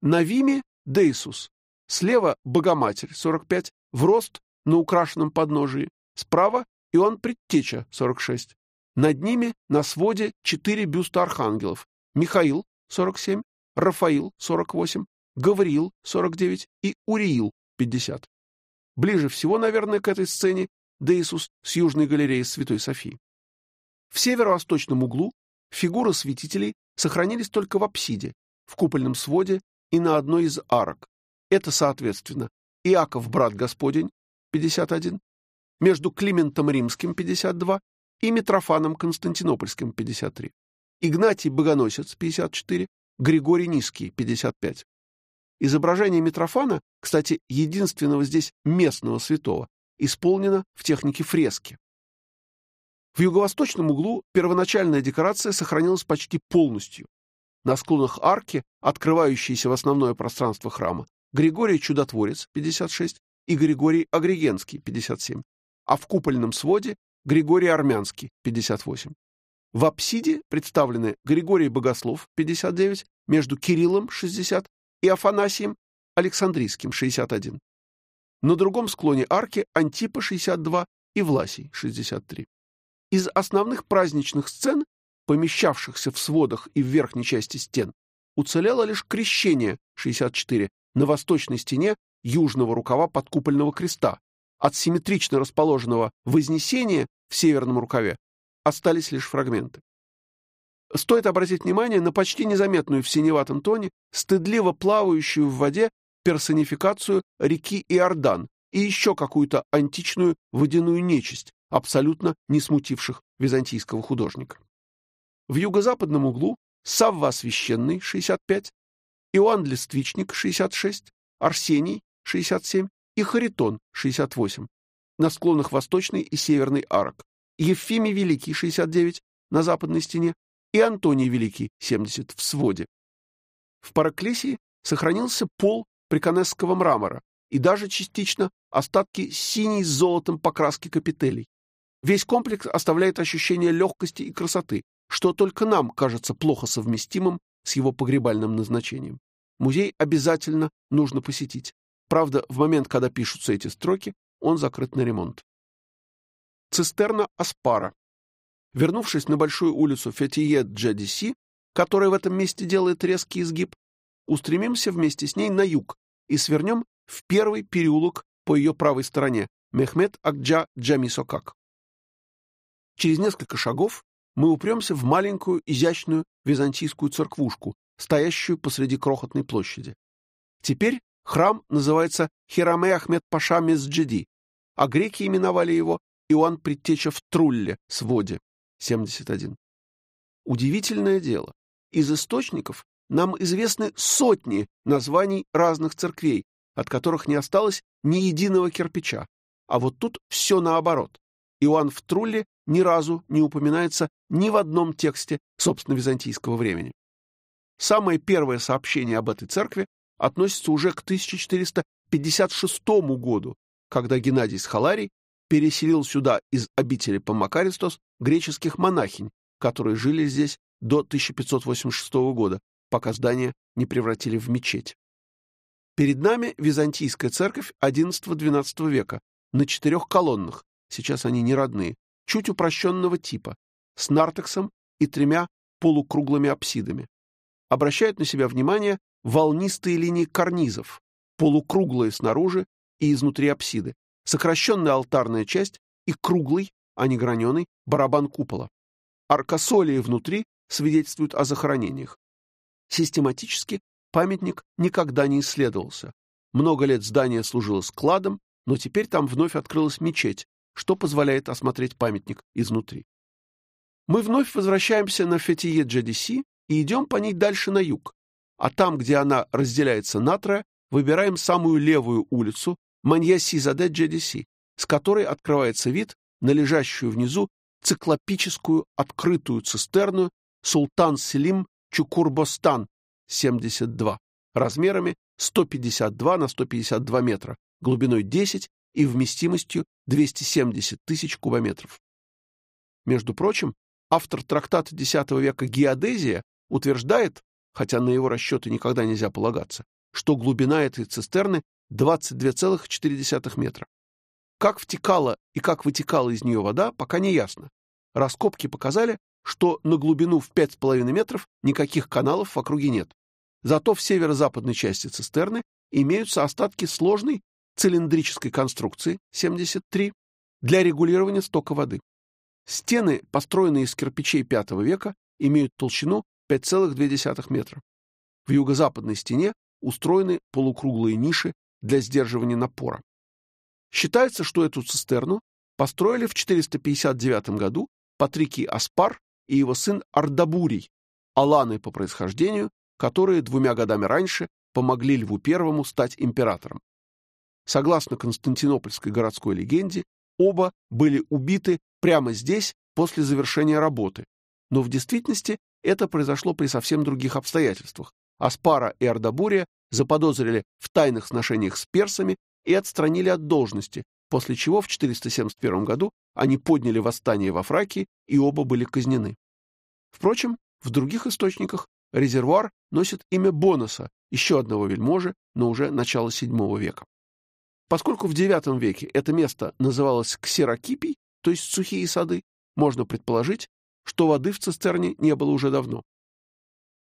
На Виме – Дейсус. Слева – Богоматерь, 45, в рост на украшенном подножии. Справа – Иоанн Предтеча, 46. Над ними на своде четыре бюста архангелов. Михаил, 47, Рафаил, 48, Гавриил, 49 и Уриил, 50. Ближе всего, наверное, к этой сцене да Иисус с южной галереи Святой Софии. В северо-восточном углу фигуры святителей сохранились только в апсиде, в купольном своде и на одной из арок. Это, соответственно, Иаков, брат Господень, 51, между Климентом Римским, 52, и Митрофаном Константинопольским, 53, Игнатий Богоносец, 54, Григорий Низкий, 55. Изображение Митрофана, кстати, единственного здесь местного святого, исполнена в технике фрески. В юго-восточном углу первоначальная декорация сохранилась почти полностью. На склонах арки, открывающиеся в основное пространство храма, Григорий Чудотворец, 56, и Григорий Агригенский, 57, а в купольном своде Григорий Армянский, 58. В апсиде представлены Григорий Богослов, 59, между Кириллом, 60, и Афанасием Александрийским, 61. На другом склоне арки Антипа 62 и Власий 63. Из основных праздничных сцен, помещавшихся в сводах и в верхней части стен, уцелело лишь крещение 64 на восточной стене южного рукава подкупольного креста. От симметрично расположенного Вознесения в северном рукаве остались лишь фрагменты. Стоит обратить внимание на почти незаметную в синеватом тоне, стыдливо плавающую в воде персонификацию реки Иордан и еще какую-то античную водяную нечисть, абсолютно не смутивших византийского художника. В юго-западном углу Савва Священный, 65, Иоанн Листвичник, 66, Арсений, 67 и Харитон, 68, на склонах восточной и северной арок, Евфимий Великий, 69, на западной стене, и Антоний Великий, 70, в своде. В Параклесии сохранился пол приконесского мрамора и даже частично остатки синей с золотом покраски капителей. Весь комплекс оставляет ощущение легкости и красоты, что только нам кажется плохо совместимым с его погребальным назначением. Музей обязательно нужно посетить. Правда, в момент, когда пишутся эти строки, он закрыт на ремонт. Цистерна Аспара. Вернувшись на большую улицу Фетие Джадиси, которая в этом месте делает резкий изгиб, устремимся вместе с ней на юг и свернем в первый переулок по ее правой стороне, Мехмед Акджа Джамисокак. Через несколько шагов мы упремся в маленькую изящную византийскую церквушку, стоящую посреди крохотной площади. Теперь храм называется Хираме Ахмед Паша Мезджиди, а греки именовали его Иоанн Предтеча в Трулле, своде, 71. Удивительное дело, из источников нам известны сотни названий разных церквей, от которых не осталось ни единого кирпича. А вот тут все наоборот. Иоанн в Трулле ни разу не упоминается ни в одном тексте, собственно, византийского времени. Самое первое сообщение об этой церкви относится уже к 1456 году, когда Геннадий Схаларий переселил сюда из обители Помакаристос греческих монахинь, которые жили здесь до 1586 года, пока здание не превратили в мечеть. Перед нами византийская церковь XI-XII века на четырех колоннах, сейчас они не родные, чуть упрощенного типа, с нартексом и тремя полукруглыми апсидами. Обращают на себя внимание волнистые линии карнизов, полукруглые снаружи и изнутри апсиды, сокращенная алтарная часть и круглый, а не граненый, барабан купола. Аркосолии внутри свидетельствуют о захоронениях. Систематически памятник никогда не исследовался. Много лет здание служило складом, но теперь там вновь открылась мечеть, что позволяет осмотреть памятник изнутри. Мы вновь возвращаемся на Фетие Джадиси и идем по ней дальше на юг, а там, где она разделяется на трое, выбираем самую левую улицу Маньяси-Заде Джадиси, с которой открывается вид на лежащую внизу циклопическую открытую цистерну Султан Селим Чукурбостан 72 размерами 152 на 152 метра, глубиной 10 и вместимостью 270 тысяч кубометров. Между прочим, автор трактата X века «Геодезия» утверждает, хотя на его расчеты никогда нельзя полагаться, что глубина этой цистерны 22,4 метра. Как втекала и как вытекала из нее вода, пока не ясно. Раскопки показали, что на глубину в 5,5 метров никаких каналов в округе нет. Зато в северо-западной части цистерны имеются остатки сложной цилиндрической конструкции 73 для регулирования стока воды. Стены, построенные из кирпичей V века, имеют толщину 5,2 метра. В юго-западной стене устроены полукруглые ниши для сдерживания напора. Считается, что эту цистерну построили в 459 году Патрикий Аспар и его сын Ардабурий, аланы по происхождению, которые двумя годами раньше помогли Льву I стать императором. Согласно Константинопольской городской легенде, оба были убиты прямо здесь после завершения работы, но в действительности это произошло при совсем других обстоятельствах. Аспара и Ардабурия заподозрили в тайных сношениях с персами и отстранили от должности, после чего в 471 году они подняли восстание во Фракии и оба были казнены. Впрочем, в других источниках резервуар носит имя Боноса, еще одного вельможи, но уже начала VII века. Поскольку в IX веке это место называлось Ксерокипий, то есть сухие сады, можно предположить, что воды в цистерне не было уже давно.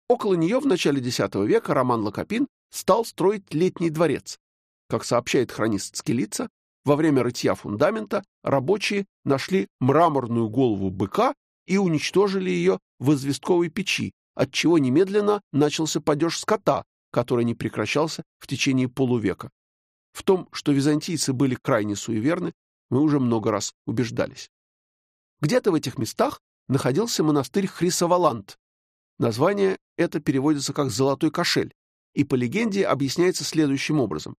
Около нее в начале X века Роман Лакопин стал строить летний дворец. Как сообщает хронист Скелица, во время рытья фундамента рабочие нашли мраморную голову быка и уничтожили ее в известковой печи, отчего немедленно начался падеж скота, который не прекращался в течение полувека. В том, что византийцы были крайне суеверны, мы уже много раз убеждались. Где-то в этих местах находился монастырь Хрисовалант. Название это переводится как «золотой кошель» и по легенде объясняется следующим образом.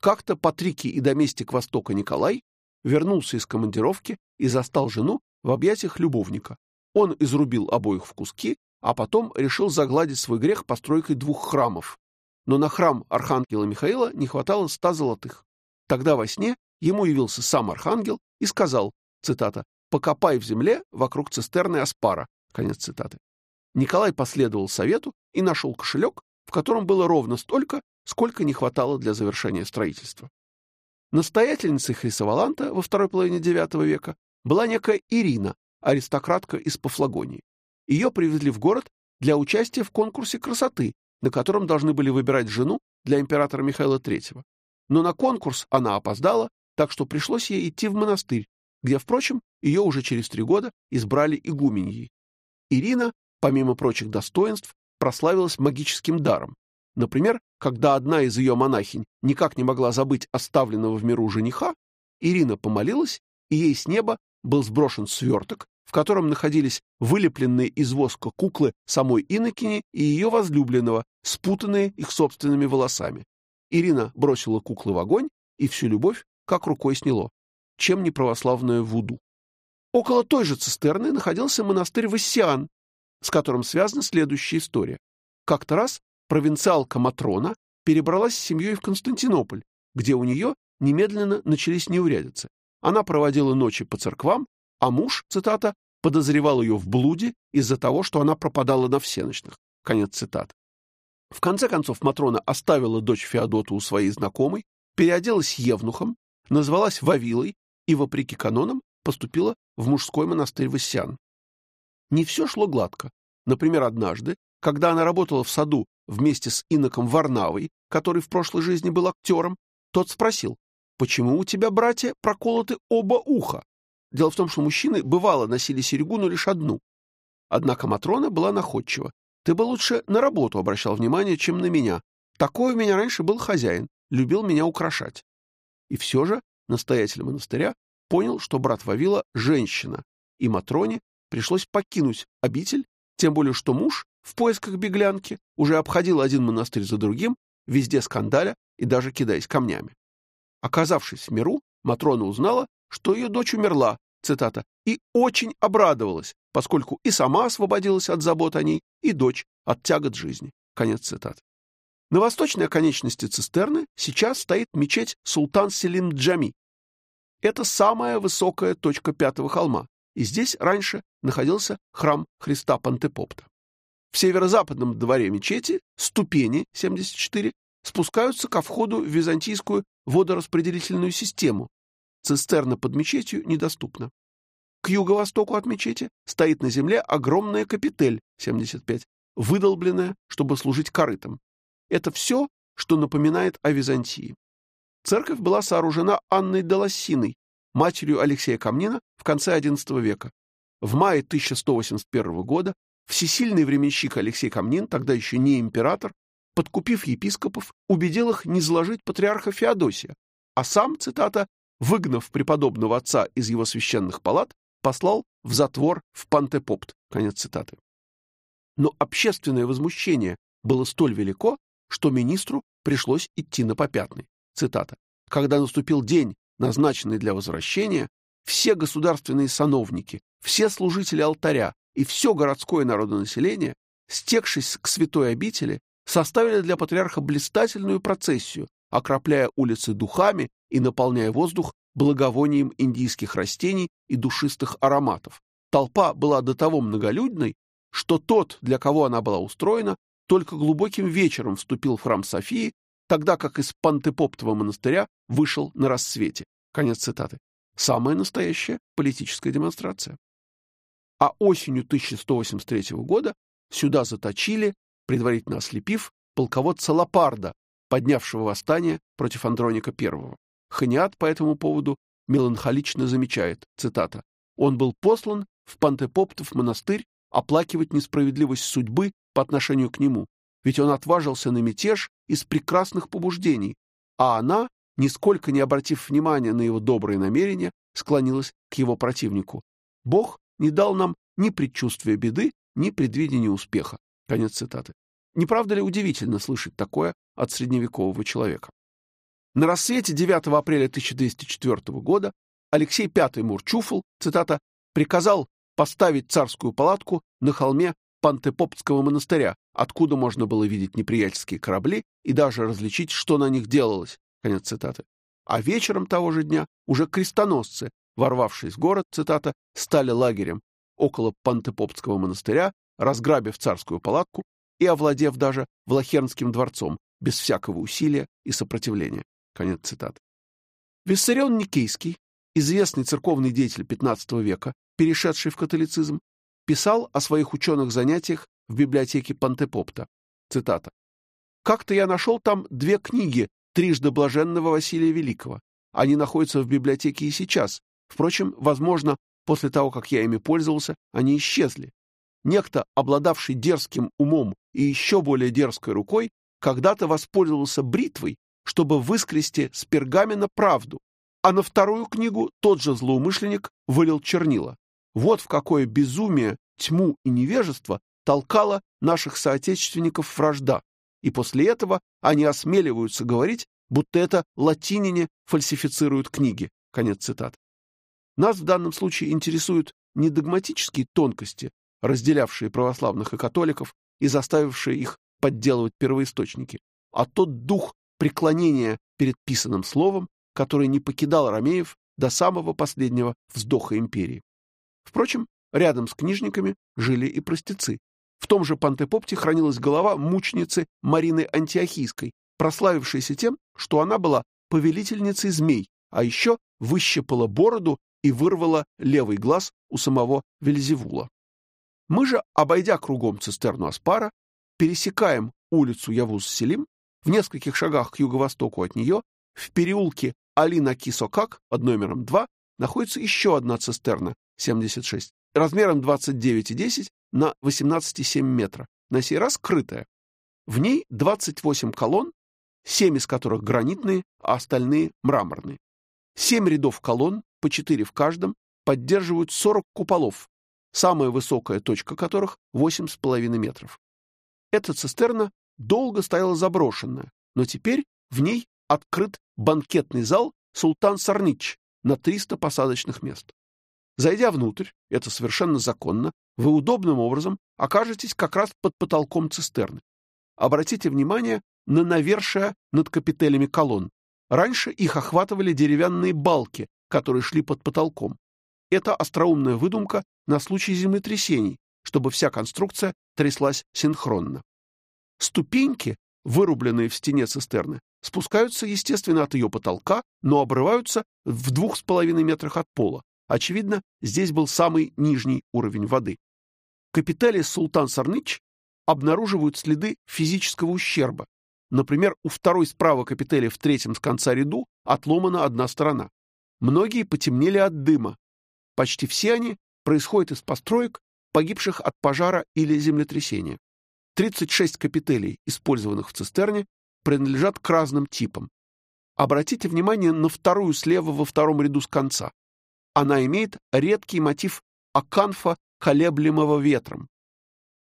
Как-то Патрикий и доместик Востока Николай вернулся из командировки и застал жену в объятиях любовника. Он изрубил обоих в куски, а потом решил загладить свой грех постройкой двух храмов. Но на храм Архангела Михаила не хватало ста золотых. Тогда во сне ему явился сам Архангел и сказал, цитата, «покопай в земле вокруг цистерны Аспара». Конец цитаты. Николай последовал совету и нашел кошелек, в котором было ровно столько, сколько не хватало для завершения строительства. Настоятельницей Хрисоваланта во второй половине IX века была некая Ирина, аристократка из Пафлагонии. Ее привезли в город для участия в конкурсе красоты, на котором должны были выбирать жену для императора Михаила III. Но на конкурс она опоздала, так что пришлось ей идти в монастырь, где, впрочем, ее уже через три года избрали игуменьей. Ирина, помимо прочих достоинств, прославилась магическим даром. Например, когда одна из ее монахинь никак не могла забыть оставленного в миру жениха, Ирина помолилась, и ей с неба был сброшен сверток, котором находились вылепленные из воска куклы самой Инокини и ее возлюбленного, спутанные их собственными волосами. Ирина бросила куклы в огонь, и всю любовь как рукой сняло. Чем не православное вуду. Около той же цистерны находился монастырь Вассиан, с которым связана следующая история. Как-то раз провинциалка Матрона перебралась с семьей в Константинополь, где у нее немедленно начались неурядицы. Она проводила ночи по церквам, а муж, цитата, подозревал ее в блуде из-за того, что она пропадала на всеночных. Конец цитаты. В конце концов Матрона оставила дочь Феодоту у своей знакомой, переоделась евнухом, назвалась Вавилой и, вопреки канонам, поступила в мужской монастырь Вассиан. Не все шло гладко. Например, однажды, когда она работала в саду вместе с иноком Варнавой, который в прошлой жизни был актером, тот спросил, «Почему у тебя, братья, проколоты оба уха?» Дело в том, что мужчины бывало носили серьгу, но лишь одну. Однако Матрона была находчива. Ты бы лучше на работу обращал внимание, чем на меня. Такой у меня раньше был хозяин, любил меня украшать. И все же настоятель монастыря понял, что брат Вавила — женщина, и Матроне пришлось покинуть обитель, тем более что муж в поисках беглянки уже обходил один монастырь за другим, везде скандаля и даже кидаясь камнями. Оказавшись в миру, Матрона узнала, что ее дочь умерла, цитата, и очень обрадовалась, поскольку и сама освободилась от забот о ней, и дочь от тягот жизни. Конец цитаты. На восточной оконечности цистерны сейчас стоит мечеть Султан Селим Джами. Это самая высокая точка пятого холма, и здесь раньше находился храм Христа Пантепопта. В северо-западном дворе мечети ступени 74 спускаются ко входу в византийскую водораспределительную систему. Цистерна под мечетью недоступна. К юго-востоку от мечети стоит на земле огромная капитель 75, выдолбленная, чтобы служить корытом. Это все, что напоминает о Византии. Церковь была сооружена Анной Долоссиной, матерью Алексея Камнина в конце XI века. В мае 1181 года всесильный временщик Алексей Камнин, тогда еще не император, подкупив епископов, убедил их не заложить патриарха Феодосия, а сам, цитата, выгнав преподобного отца из его священных палат, послал в затвор в Пантепопт. Конец цитаты. Но общественное возмущение было столь велико, что министру пришлось идти на попятный. Цитата. «Когда наступил день, назначенный для возвращения, все государственные сановники, все служители алтаря и все городское народонаселение, стекшись к святой обители, составили для патриарха блистательную процессию, окропляя улицы духами и наполняя воздух благовонием индийских растений и душистых ароматов. Толпа была до того многолюдной, что тот, для кого она была устроена, только глубоким вечером вступил в храм Софии, тогда как из Пантепоптова монастыря вышел на рассвете. Конец цитаты. Самая настоящая политическая демонстрация. А осенью 1183 года сюда заточили, предварительно ослепив, полководца Лапарда, поднявшего восстание против Андроника I. Ханиат по этому поводу меланхолично замечает, цитата, «Он был послан в Пантепоптов монастырь оплакивать несправедливость судьбы по отношению к нему, ведь он отважился на мятеж из прекрасных побуждений, а она, нисколько не обратив внимания на его добрые намерения, склонилась к его противнику. Бог не дал нам ни предчувствия беды, ни предвидения успеха. Конец цитаты. Не правда ли удивительно слышать такое от средневекового человека? На рассвете 9 апреля 1204 года Алексей V Мурчуфл, цитата, приказал поставить царскую палатку на холме Пантепоптского монастыря, откуда можно было видеть неприятельские корабли и даже различить, что на них делалось. Конец цитаты. А вечером того же дня уже крестоносцы, ворвавшись в город, цитата, стали лагерем около Пантепоптского монастыря, разграбив царскую палатку и овладев даже Влахернским дворцом без всякого усилия и сопротивления. Конец цитаты. Виссарион Никейский, известный церковный деятель XV века, перешедший в католицизм, писал о своих ученых занятиях в библиотеке Пантепопта. Цитата. «Как-то я нашел там две книги трижды блаженного Василия Великого. Они находятся в библиотеке и сейчас. Впрочем, возможно, после того, как я ими пользовался, они исчезли. Некто, обладавший дерзким умом и еще более дерзкой рукой, когда-то воспользовался бритвой, чтобы выскрести с пергамена правду, а на вторую книгу тот же злоумышленник вылил чернила. Вот в какое безумие, тьму и невежество толкала наших соотечественников вражда, и после этого они осмеливаются говорить, будто это латинине фальсифицируют книги. Конец цитаты. Нас в данном случае интересуют не догматические тонкости, разделявшие православных и католиков и заставившие их подделывать первоисточники, а тот дух преклонения перед писанным словом, который не покидал ромеев до самого последнего вздоха империи. Впрочем, рядом с книжниками жили и простецы. В том же Пантепопте хранилась голова мученицы Марины Антиохийской, прославившейся тем, что она была повелительницей змей, а еще выщипала бороду и вырвала левый глаз у самого Вельзевула. Мы же, обойдя кругом цистерну Аспара, пересекаем улицу Явуз-Селим, в нескольких шагах к юго-востоку от нее, в переулке Алина-Кисокак под номером 2, находится еще одна цистерна 76, размером 29,10 на 18,7 метра, на сей раз крытая. В ней 28 колонн, 7 из которых гранитные, а остальные мраморные. 7 рядов колонн, по 4 в каждом, поддерживают 40 куполов, самая высокая точка которых 8,5 метров. Эта цистерна долго стояла заброшенная, но теперь в ней открыт банкетный зал «Султан Сарнич» на 300 посадочных мест. Зайдя внутрь, это совершенно законно, вы удобным образом окажетесь как раз под потолком цистерны. Обратите внимание на навершие над капителями колонн. Раньше их охватывали деревянные балки, которые шли под потолком. Это остроумная выдумка на случай землетрясений, чтобы вся конструкция тряслась синхронно. Ступеньки, вырубленные в стене цистерны, спускаются, естественно, от ее потолка, но обрываются в двух с половиной метрах от пола. Очевидно, здесь был самый нижний уровень воды. Капители Султан Сарныч обнаруживают следы физического ущерба. Например, у второй справа капители в третьем с конца ряду отломана одна сторона. Многие потемнели от дыма. Почти все они происходят из построек, погибших от пожара или землетрясения. 36 капителей, использованных в цистерне, принадлежат к разным типам. Обратите внимание на вторую слева во втором ряду с конца. Она имеет редкий мотив аканфа, колеблемого ветром.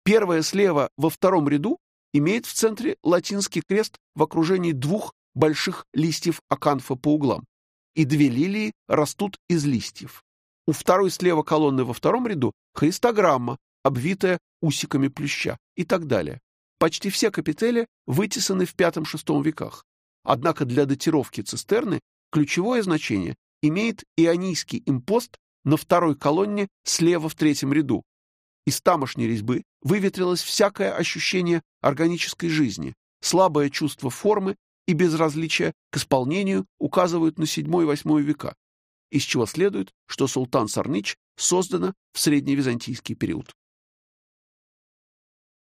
Первая слева во втором ряду имеет в центре латинский крест в окружении двух больших листьев аканфа по углам, и две лилии растут из листьев. У второй слева колонны во втором ряду христограмма, обвитая усиками плюща и так далее. Почти все капители вытесаны в V-VI веках. Однако для датировки цистерны ключевое значение имеет ионийский импост на второй колонне слева в третьем ряду. Из тамошней резьбы выветрилось всякое ощущение органической жизни, слабое чувство формы и безразличие к исполнению указывают на VII-VIII века, из чего следует, что султан Сарныч создана в средневизантийский период.